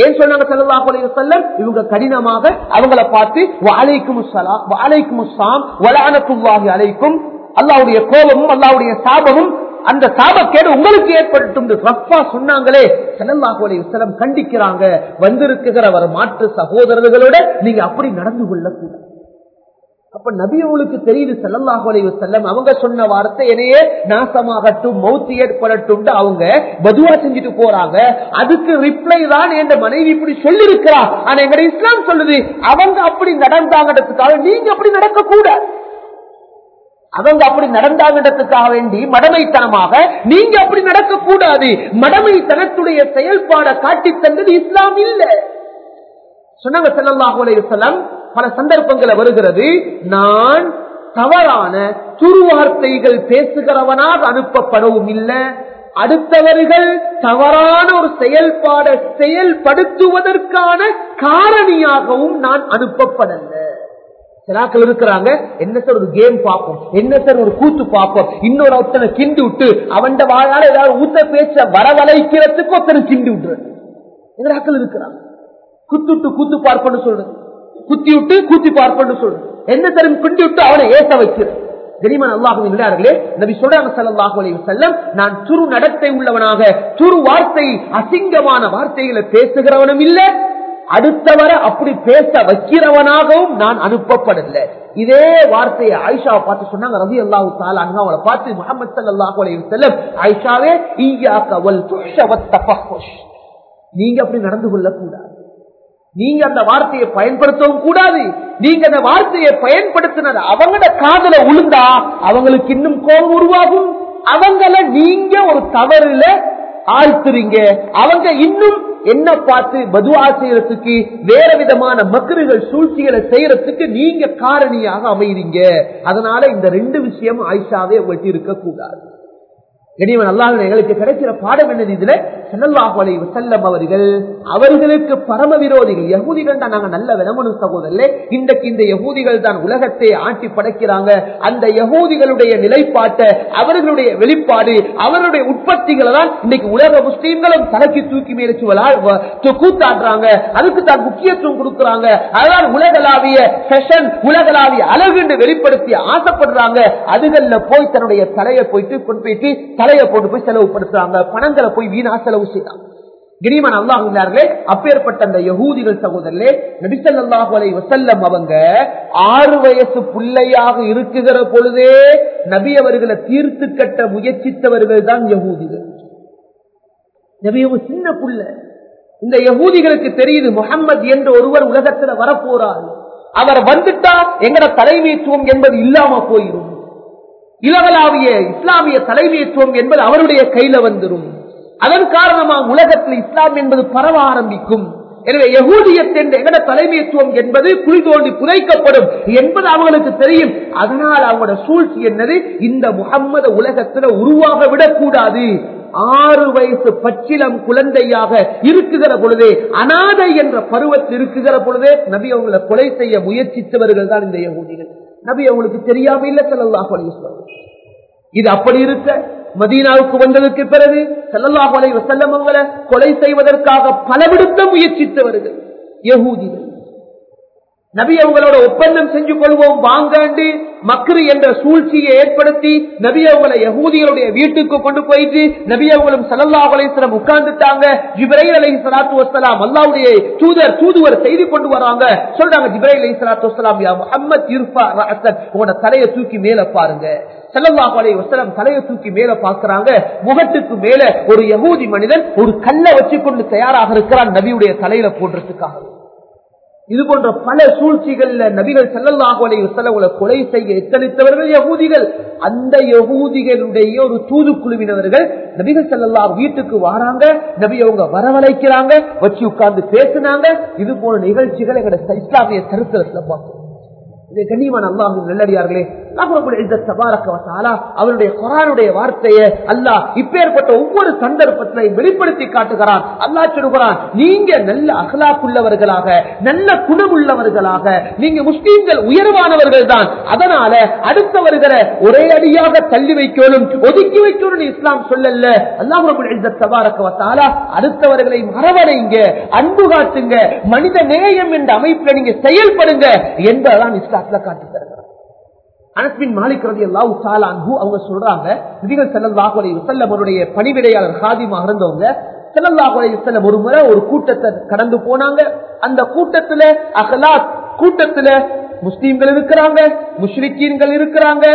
ஏன் சொன்னாங்க சல்லாஹ் செல்லம் இவங்க கடினமாக அவங்கள பார்த்து வாழைக்கும் வாழைக்கும் வலானத்துவாகி அழைக்கும் அல்லாவுடைய கோபமும் அல்லாவுடைய சாபமும் அந்த சாபக்கேடு உங்களுக்கு ஏற்பட்டும் ரப்பா சொன்னாங்களே. ஸல்லல்லாஹு அலைஹி வஸல்லம் கண்டிக்கிறாங்க. வந்திருக்குகிற மாற்று சகோதரர்களோட நீங்க அப்படி நடந்து கொள்ளக்கூடாது. அப்ப நபி அவளுக்கு தெரியுது செல்லல்லாஹு அலைஹி செல்லம் அவங்க சொன்ன வார்த்தை என்னையே நாசமாகட்டும் மௌத்து ஏற்படட்டும் அவங்க பதுவா செஞ்சுட்டு போறாங்க. அதுக்கு ரிப்ளை தான் என் மனைவி இப்படி சொல்லி இருக்கிறா ஆனா எங்க இஸ்லாம் சொல்லுது அவங்க அப்படி நடந்தாங்கிறதுக்காக நீங்க அப்படி நடக்க கூட அவங்க அப்படி நடந்தாங்கன்றதுக்காக வேண்டி மடமைத்தனமாக நீங்க அப்படி நடக்க கூடாது மடமைத்தனத்துடைய செயல்பாட காட்டி தந்தது இஸ்லாம் இல்ல. சொன்னாங்க செல்லல்லாஹு அலைஹி செல்லம் பல சந்தர்ப்பங்களை வருகிறது. நான் தவறான துருவார்த்தைகள் பேசுகிறவனாக அனுப்பப்படவும் இல்லை. அடுத்தவர்கள் தவறான ஒரு செயல்பாட செயல்படுத்துவதற்கான காரணியாகவும் நான் அனுப்பப்படல. சிலாக்கள் இருக்கிறாங்க. என்ன சார் ஒரு கேம் பார்ப்போம்? என்ன சார் ஒரு கூத்து பார்ப்போம்? இன்னொரு ஒருத்தனை கிண்டி விட்டு அவன் வாயால ஏதாவது ஊத்த பேச்ச வரவழைக்கிறதுக்கு ஒருத்தனை கிண்டி விட்டுறது. எதிராக்கள் இருக்கிறாங்க. குத்துட்டு கூத்து பார்ப்பன்னு சொல்றது. குத்தி விட்டு கூத்தி பார்ப்பன்னு சொல்ற என்ன தரும்? குண்டி விட்டு அவனை ஏச வைக்கிறது. கனிமன் அல்லாஹுவின் நிலையார்களே நபி சொல்றாங்க ஸல்லல்லாஹு அலைஹி செல்லம் நான் துரு நடத்தை உள்ளவனாக துரு வார்த்தை அசிங்கமான வார்த்தைகளை பேசுகிறவனும் இல்ல அடுத்தவரை அப்படி பேச வைக்கிறவனாகவும் நான் அனுப்பப்படல இதே வார்த்தையை ஆயிஷா பார்த்து சொன்னாங்க ரவி அல்லாஹு தாலா அவளை பார்த்து முகமது ஸல்லல்லாஹு அலைஹி வஸல்லம் ஆயிஷாவே ஈயாக்க நீங்க அப்படி நடந்து கொள்ளக்கூடாது. நீங்க அந்த வார்த்தையை பயன்படுத்தவும் கூடாது. நீங்க அந்த வார்த்தையை பயன்படுத்தினது அவங்களோட காதல உளுந்தா அவங்களுக்கு இன்னும் கோபம் உருவாகும். அவங்கள நீங்க ஒரு தவறுல ஆழ்த்துறீங்க. அவங்க இன்னும் என்ன பார்த்து பதுவா செய்யறதுக்கு வேற விதமான மக்கள்கள் சூழ்ச்சிகளை செய்யறதுக்கு நீங்க காரணியாக அமைறீங்க. அதனால இந்த ரெண்டு விஷயம் ஆயிஷாவே உங்களுக்கு இருக்கக்கூடாது. இனிவன் அல்லாத எங்களுக்கு கிடைக்கிற பாடம் என்னது இதுல? செல்லல்லாஹு அலைஹி வஸல்லம் அவர்கள் அவர்களுக்கு பரம விரோதிகள் யகுதிகள் தான். நாங்க நல்ல விளம்பரம் சகோதரர்களே இன்றைக்கு இந்த யகுதிகள் தான் உலகத்தை ஆட்டி படைக்கிறாங்க. அந்த யகுதிகளுடைய நிலைப்பாட்டை அவர்களுடைய வெளிப்பாடு அவருடைய உற்பத்திகளை தான் இன்னைக்கு உலக முஸ்லீம்களும் தலைக்கு தூக்கி மேலிச்சு கூத்தாடுறாங்க. அதுக்கு தான் முக்கியத்துவம் கொடுக்கிறாங்க. அதனால் உலகளாவிய ஃபேஷன் உலகளாவிய அழகு என்று வெளிப்படுத்தி ஆசைப்படுறாங்க. அதுகள்ல போய் தன்னுடைய தலையை போயிட்டு கொண்டு போயிட்டு தலையை போட்டு போய் செலவுப்படுத்துறாங்க. பணங்களை போய் வீணா செலவு செய்யறாங்க கிரிமன் அல்லாஹ் உள்ளார்களே அப்பேற்பட்ட அந்த யகூதிகள் சகோதரர்களே நபிசல்லாஹு அலை வசல்லம் அவங்க ஆறு வயசு பிள்ளையாக இருக்குகிற பொழுதே நபி அவர்களை தீர்த்து கட்ட முயற்சித்தவர்கள் தான் யகூதிகள். நபி அவங்க சின்ன புள்ள. இந்த யகூதிகளுக்கு தெரியுது முகம்மது என்று ஒருவர் உலகத்துல வரப்போறார். அவர் வந்துட்டா எங்கட தலைமைத்துவம் என்பது இல்லாம போயிடும் இலவலாவிய இஸ்லாமிய தலைமைத்துவம் என்பது அவருடைய கையில வந்துடும் அதன் காரணமாக உலகத்தில் இஸ்லாம் என்பது பரவ ஆரம்பிக்கும். எனவே யகூதியத் என்ற எங்கட தலைமைத்துவம் என்பது குழி தோண்டி புதைக்கப்படும் என்பது அவங்களுக்கு தெரியும். அதனால் அவங்களோட சூழ்ச்சி என்னது? இந்த முகம்மது உலகத்துல உருவாக விடக்கூடாது. ஆறு வயசு பச்சிலம் குழந்தையாக இருக்குகிற பொழுதே அனாதை என்ற பருவத்தில் இருக்குகிற பொழுதே நபி அவங்களை கொலை செய்ய முயற்சித்தவர்கள் தான் இந்த யகூதிகள். நபி அவங்களுக்கு தெரியாம இல்ல செல்லல்லாஹ் இது அப்படி இருக்க மதீனாவுக்கு வந்ததற்கு பிறகு செல்லல்லா கொலை வசல்லம் அவங்களை கொலை செய்வதற்காக பலவிடுத்த முயற்சித்தவர்கள் யகூதிகள். நபி அவங்களோட ஒப்பந்தம் செஞ்சு கொள்வோம் வாங்காண்டு மக்ரு என்ற சூழ்ச்சியை ஏற்படுத்தி நபி அவங்களை யகூதிகளுடைய வீட்டுக்கு கொண்டு போயிட்டு நபி அவங்களும் சல்லல்லாஹ் உட்கார்ந்துட்டாங்க. ஜிப்ரைல் அலைஹி ஸலாத்து வஸ்ஸலாம் தூதர் தூதுவர் செய்தி கொண்டு வராங்க. சொல்றாங்க ஜிப்ரைல் அலைஹி ஸலாத்து வஸ்ஸலாம் யா இர்ஃபா உங்களோட தலையை தூக்கி மேல பாருங்க. சல்லல்லாஹு அலைஹி வஸல்லம் தலையை தூக்கி மேல பாக்குறாங்க முகத்துக்கு மேல ஒரு யகூதி மனிதன் ஒரு கல்லை வச்சு கொண்டு தயாராக இருக்கிறான் நபியுடைய தலையில போடுறதுக்காக. இது போன்ற பல சூழ்ச்சிகள்ல நபிகள் செல்லல்லாஹு அலைஹி கொலை செய்ய எத்தனித்தவர்கள்? யகூதிகள். அந்த யகூதிகளுடைய ஒரு தூதுக்குழுவினவர்கள் நபிகள் செல்லல்லாஹ் வீட்டுக்கு வராங்க. நபி அவங்க வரவழைக்கிறாங்க. வச்சு உட்கார்ந்து பேசினாங்க. இது போன்ற நிகழ்ச்சிகள் எங்களோட இஸ்லாமிய சரித்திரத்துல பார்த்தோம். இதை கண்ணியமான அல்லாஹும் நல்லடியார்களே அவருடைய குரானுடைய வார்த்தையை அல்லாஹ் இப்பேற்பட்ட ஒவ்வொரு சந்தர்ப்பத்திலையும் வெளிப்படுத்தி காட்டுகிறான். அல்லாஹ் சொல்லுகிறான் நீங்க நல்ல அகலாக்குள்ளவர்களாக நல்ல குணமுள்ளவர்களாக நீங்க முஸ்லீம்கள் உயர்வானவர்கள் தான் அதனால அடுத்தவர்களை ஒரே அடியாக தள்ளி வைக்கணும் ஒதுக்கி வைக்கணும் இஸ்லாம் சொல்லல அல்லாஹ் அடுத்தவர்களை மறவடைங்க அன்பு காட்டுங்க மனித நேயம் என்ற அமைப்புல நீங்க செயல்படுங்க என்பதான் இஸ்லாத்துல காட்டுகிறார் அனஸ்பின் மாலிக் ரதி அல்லாஹு தாலா அவங்க சொல்றாங்க நபிகள் ஸல்லல்லாஹு அலைஹி வஸல்லம் அவருடைய பணிவிடையாளர் ஹாதிமாக இருந்தவங்க ஸல்லல்லாஹு அலைஹி ஒரு முறை ஒரு கூட்டத்தை கடந்து போனாங்க. அந்த கூட்டத்துல அகலாத் கூட்டத்துல முஸ்லீம்கள் இருக்கிறாங்க முஷ்ரிக்கீன்கள் இருக்கிறாங்க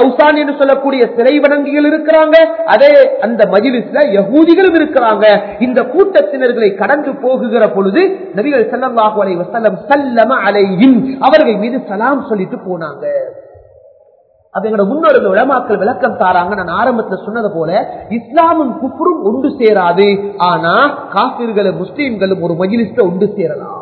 அவுசான் என்று சொல்லக்கூடிய சிலை வணங்கிகள் இருக்கிறாங்க அதே அந்த மஜிலிஸ்ல யகூதிகளும் இருக்கிறாங்க. இந்த கூட்டத்தினர்களை கடந்து போகுகிற பொழுது நபிகள் ஸல்லல்லாஹு அலைஹி வஸல்லம் சல்லம அவர்கள் மீது சலாம் சொல்லிட்டு போனாங்க. அது எங்களோட முன்னோர்கள் உலமாக்கள் விளக்கம் தாராங்க. நான் ஆரம்பத்துல சொன்னது போல இஸ்லாமும் குப்புரும் ஒன்று சேராது. ஆனா காபிர்களும் முஸ்லீம்களும் ஒரு மஜிலிஸ்ல ஒன்று சேரலாம்.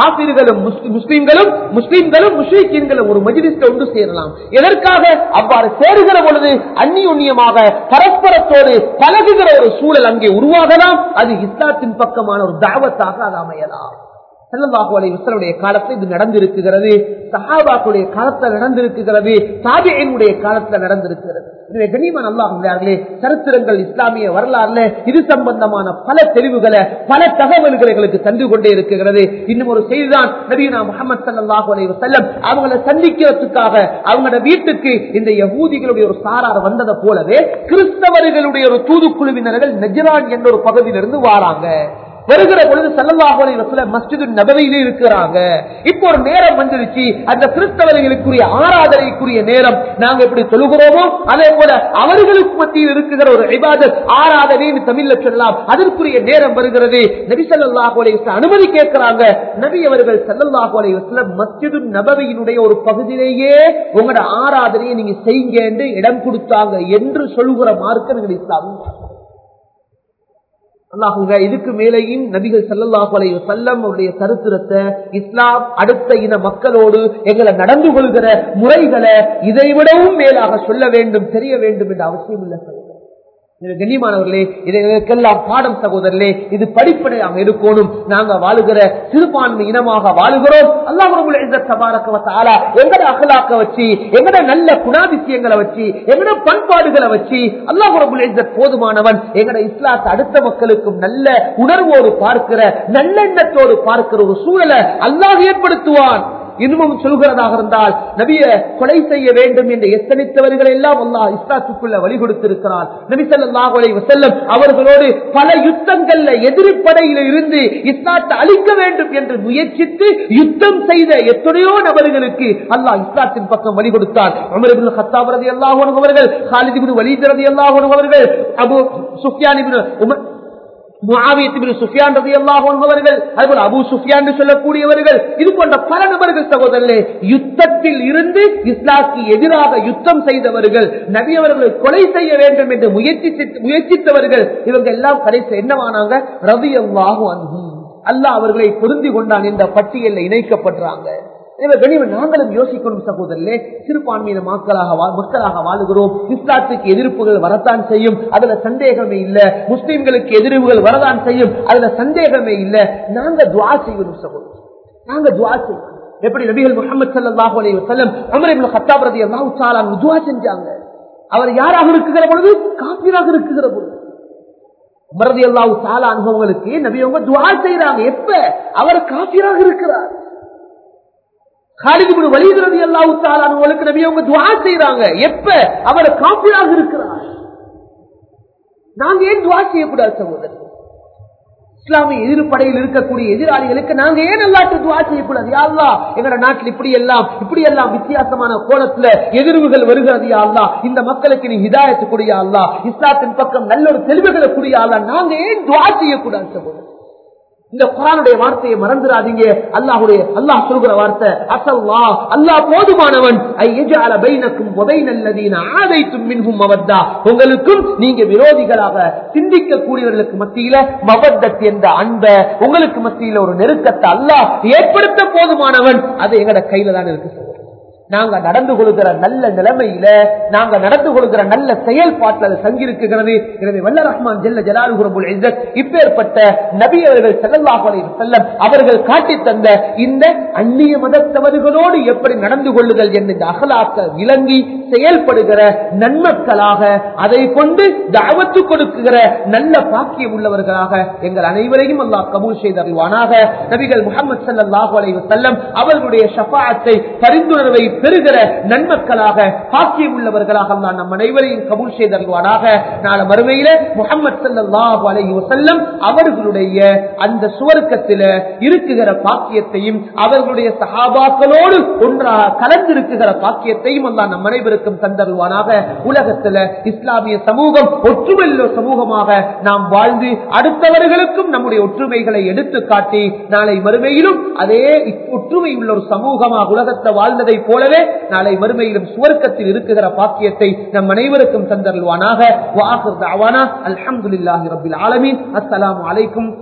காபிர்களும் முஸ்லீம்களும் முஸ்லீம்களும் முஸ்லீக்கீன்களும் ஒரு மஜிலிஸ்ல ஒன்று சேரலாம். எதற்காக? அவ்வாறு சேருகிற பொழுது அந்நியுன்யமாக பரஸ்பரத்தோடு பழகுகிற ஒரு சூழல் அங்கே உருவாகலாம். அது இஸ்லாத்தின் பக்கமான ஒரு தாவத்தாக அது அமையலாம். ஸல்லல்லாஹு காலத்தில் இது நடந்திருக்கிறது. சஹாபாக்களுடைய காலத்தில் நடந்திருக்கிறது. தாபியினுடைய காலத்தில் நடந்திருக்கிறது. கனிமன் அல்லாஹர்களே சரித்திரங்கள் இஸ்லாமிய வரலாறுல இது சம்பந்தமான பல தெளிவுகளை பல தகவல்களை எங்களுக்கு தந்து கொண்டே இருக்கிறது. இன்னும் ஒரு செய்திதான் நபீனா முகமது ஸல்லல்லாஹு அலைஹி அவங்களை சந்திக்கிறதுக்காக அவங்களோட வீட்டுக்கு இந்த யகூதிகளுடைய ஒரு சாரார் வந்ததை போலவே கிறிஸ்தவர்களுடைய ஒரு தூதுக்குழுவினர்கள் நெஜரான் என்ற ஒரு பகுதியிலிருந்து வாராங்க. வருகிற பொழுது சல்லல்லாஹு வசல மஸ்ஜிது நபவியிலே இருக்கிறாங்க. இப்போ ஒரு நேரம் வந்துருச்சு அந்த கிறிஸ்தவர்களுக்குரிய ஆராதனைக்குரிய நேரம். நாங்க எப்படி சொல்லுகிறோமோ? அதே போல அவர்களுக்கு மத்தியில் இருக்கிற ஒரு இபாதத் ஆராதனைன்னு தமிழ்ல சொல்லலாம். அதற்குரிய நேரம் வருகிறது. நபி ஸல்லல்லாஹு அலைஹி அனுமதி கேட்கிறாங்க. நபி அவர்கள் ஸல்லல்லாஹு வசல மஸ்ஜிது நபவியினுடைய ஒரு பகுதியிலேயே உங்களோட ஆராதனையை நீங்க செய்யுங்க என்று இடம் கொடுத்தாங்க என்று சொல்லுகிற மார்க்கம் எங்கள் இஸ்லாம் அல்லாஹுங்க இதுக்கு மேலேயும் நபிகள் ஸல்லல்லாஹு அலைய செல்லம் அவருடைய சரித்திரத்தை இஸ்லாம் அடுத்த இன மக்களோடு எங்களை நடந்து கொள்கிற முறைகளை இதை விடவும் மேலாக சொல்ல வேண்டும் தெரிய வேண்டும் என்ற அவசியம் இல்லை. கண்ணியமானவர்களே இதற்கெல்லாம் பாடம் சகோதரர்களே இது படிப்படையாக இருக்கணும் நாங்க வாழுகிற சிறுபான்மை இனமாக வாழுகிறோம். அல்லாஹ் எங்கட அகலாக்க வச்சு எங்கட நல்ல குணாதிசயங்களை வச்சு எங்கட பண்பாடுகளை வச்சு அல்லாஹ் போதுமானவன் எங்கட இஸ்லாத்தை அடுத்த மக்களுக்கும் நல்ல உணர்வோடு பார்க்கிற நல்லெண்ணத்தோடு பார்க்கிற ஒரு சூழலை அல்லாஹ் ஏற்படுத்துவான். இன்னமும் சொல்கிறதாக இருந்தால் நபிய கொலை செய்ய வேண்டும் என்று எத்தனித்தவர்கள் எல்லாம் அல்லாஹ் இஸ்லாத்துக்குள்ள வழி கொடுத்திருக்கிறார் நபி ஸல்லல்லாஹு அவர்களோடு பல யுத்தங்கள்ல எதிர்ப்படையில் இருந்து இஸ்லாத்தை அழிக்க வேண்டும் என்று முயற்சித்து யுத்தம் செய்த எத்தனையோ நபர்களுக்கு அல்லாஹ் இஸ்லாத்தின் பக்கம் வழி கொடுத்தார் உமர் இப்னு கத்தாப் அவர்கள் காலித் இப்னு வலீத் ரலியல்லாஹு அவர்கள் Abu Sufyan Ibn Umar Abu Sufyan சொல்லக்கூடியவர்கள் இது போன்ற பல நபர்கள் சகோதரர்களே யுத்தத்தில் இருந்து இஸ்லாக்கு எதிராக யுத்தம் செய்தவர்கள் நபி அவர்களை கொலை செய்ய வேண்டும் என்று முயற்சி முயற்சித்தவர்கள் இவங்க எல்லாம் கடைசி என்னவானாங்க ரவி அல்லாஹும் அன்பு அல்லாஹ் அவர்களை பொருந்தி கொண்டான் என்ற பட்டியலில் இணைக்கப்படுறாங்க எனவே கனிவு நாங்களும் யோசிக்கணும் சகோதரர்களே. சிறுபான்மையின மக்களாக மக்களாக வாழுகிறோம். இஸ்லாத்துக்கு எதிர்ப்புகள் வரத்தான் செய்யும். அதுல சந்தேகமே இல்ல. முஸ்லிம்களுக்கு எதிர்ப்புகள் வரதான் செய்யும். அதுல சந்தேகமே இல்ல. நாங்க துவா செய்யணும் சகோதரர் நாங்க துவா செய்யணும். எப்படி நபிகள் முகமது ஸல்லல்லாஹு அலி வஸல்லம் அமரிபுல் இப்னு கத்தாப் ரலியல்லாஹு துவா செஞ்சாங்க. அவர் யாராக இருக்குகிற பொழுது? காப்பீராக இருக்குகிற பொழுது. மரதி அல்லாஹு சாலா அனுபவங்களுக்கு நபி அவங்க துவா செய்யறாங்க எப்ப? அவர் காப்பீராக இருக்கிறார். காலிதிபுடு வலிதுரதி அல்லாஹு அவங்களுக்கு நபி அவங்க துவா செய்யறாங்க எப்ப? அவர் காப்பியாக இருக்கிறார். நாங்க ஏன் துவா செய்யக்கூடாது சகோதரர்? இஸ்லாமிய எதிர்ப்படையில் இருக்கக்கூடிய எதிராளிகளுக்கு நாங்க ஏன் அல்லாட்டு துவா செய்யக்கூடாது? யாழ்லா அல்லாஹ் எங்கட நாட்டில் இப்படி எல்லாம் இப்படி எல்லாம் வித்தியாசமான கோலத்துல எதிர்வுகள் வருகிறது யாழ்லா இந்த மக்களுக்கு நீ ஹிதாயத்து கூடிய இஸ்லாத்தின் பக்கம் நல்ல ஒரு தெளிவுகளை கூடிய நாங்க ஏன் துவா செய்யக்கூடாது சகோதரர்? இந்த குரானுடைய வார்த்தையை மறந்துடாதீங்க. அல்லாஹுடைய அல்லாஹ் சொல்கிற வார்த்தை அசல்லா அல்லாஹ் போதுமானவன். உதை பைனக்கும் ஆதைத்தும் மின்பும் மவத்தா. உங்களுக்கும் நீங்க விரோதிகளாக சிந்திக்க கூடியவர்களுக்கு மத்தியில மவத்தத் என்ற அன்ப உங்களுக்கு மத்தியில ஒரு நெருக்கத்தை அல்லாஹ் ஏற்படுத்த போதுமானவன். அது எங்கட கையில தான் இருக்கு நாங்க நடந்து கொள்கிற நல்ல நிலைமையில நாங்க நடந்து கொள்கிற நல்ல செயல்பாட்டில் அது தங்கியிருக்கிறது. எனவே வல்ல ரஹ்மான் ஜெல்ல ஜலாலுகுரபுல் இஸ்ஸத் இப்பேற்பட்ட நபி அவர்கள் ஸல்லல்லாஹு செல்லம் அவர்கள் காட்டி தந்த இந்த அந்நிய மதத்தவர்களோடு எப்படி நடந்து கொள்ளுதல் என்ற இந்த அகலாக்க விளங்கி செயல்படுகிற நன்மக்களாக அதை கொண்டு தாவத்து கொடுக்குகிற நல்ல பாக்கியம் உள்ளவர்களாக எங்கள் அனைவரையும் அல்லாஹ் கபூல் அறிவானாக. நபிகள் முகமது ஸல்லல்லாஹு அலைவசல்லம் அவர்களுடைய சபாத்தை பரிந்துணர்வை பெறுகிற நன்மக்களாக பாக்கியம் உள்ளவர்களாக நான் நம் அனைவரையும் கபூல் செய்தருவானாக நாளை மறுமையில முகமது ஸல்லல்லாஹு அலைஹி வஸல்லம் அவர்களுடைய அந்த சுவர்க்கத்தில இருக்குகிற பாக்கியத்தையும் அவர்களுடைய சகாபாக்களோடு ஒன்றாக கலந்திருக்குகிற பாக்கியத்தையும் அல்லாஹ் நம் அனைவருக்கும் தந்தருவானாக. உலகத்துல இஸ்லாமிய சமூகம் ஒற்றுமையுள்ள சமூகமாக நாம் வாழ்ந்து அடுத்தவர்களுக்கும் நம்முடைய ஒற்றுமைகளை எடுத்து காட்டி நாளை மறுமையிலும் அதே ஒற்றுமை உள்ள ஒரு சமூகமாக உலகத்தை வாழ்ந்ததை போல போலவே நாளை மறுமையிலும் சுவர்க்கத்தில் இருக்குகிற பாக்கியத்தை நம் அனைவருக்கும் தந்தருள்வானாக. வாஹர் தாவானா ஆலமீன். அலைக்கும்.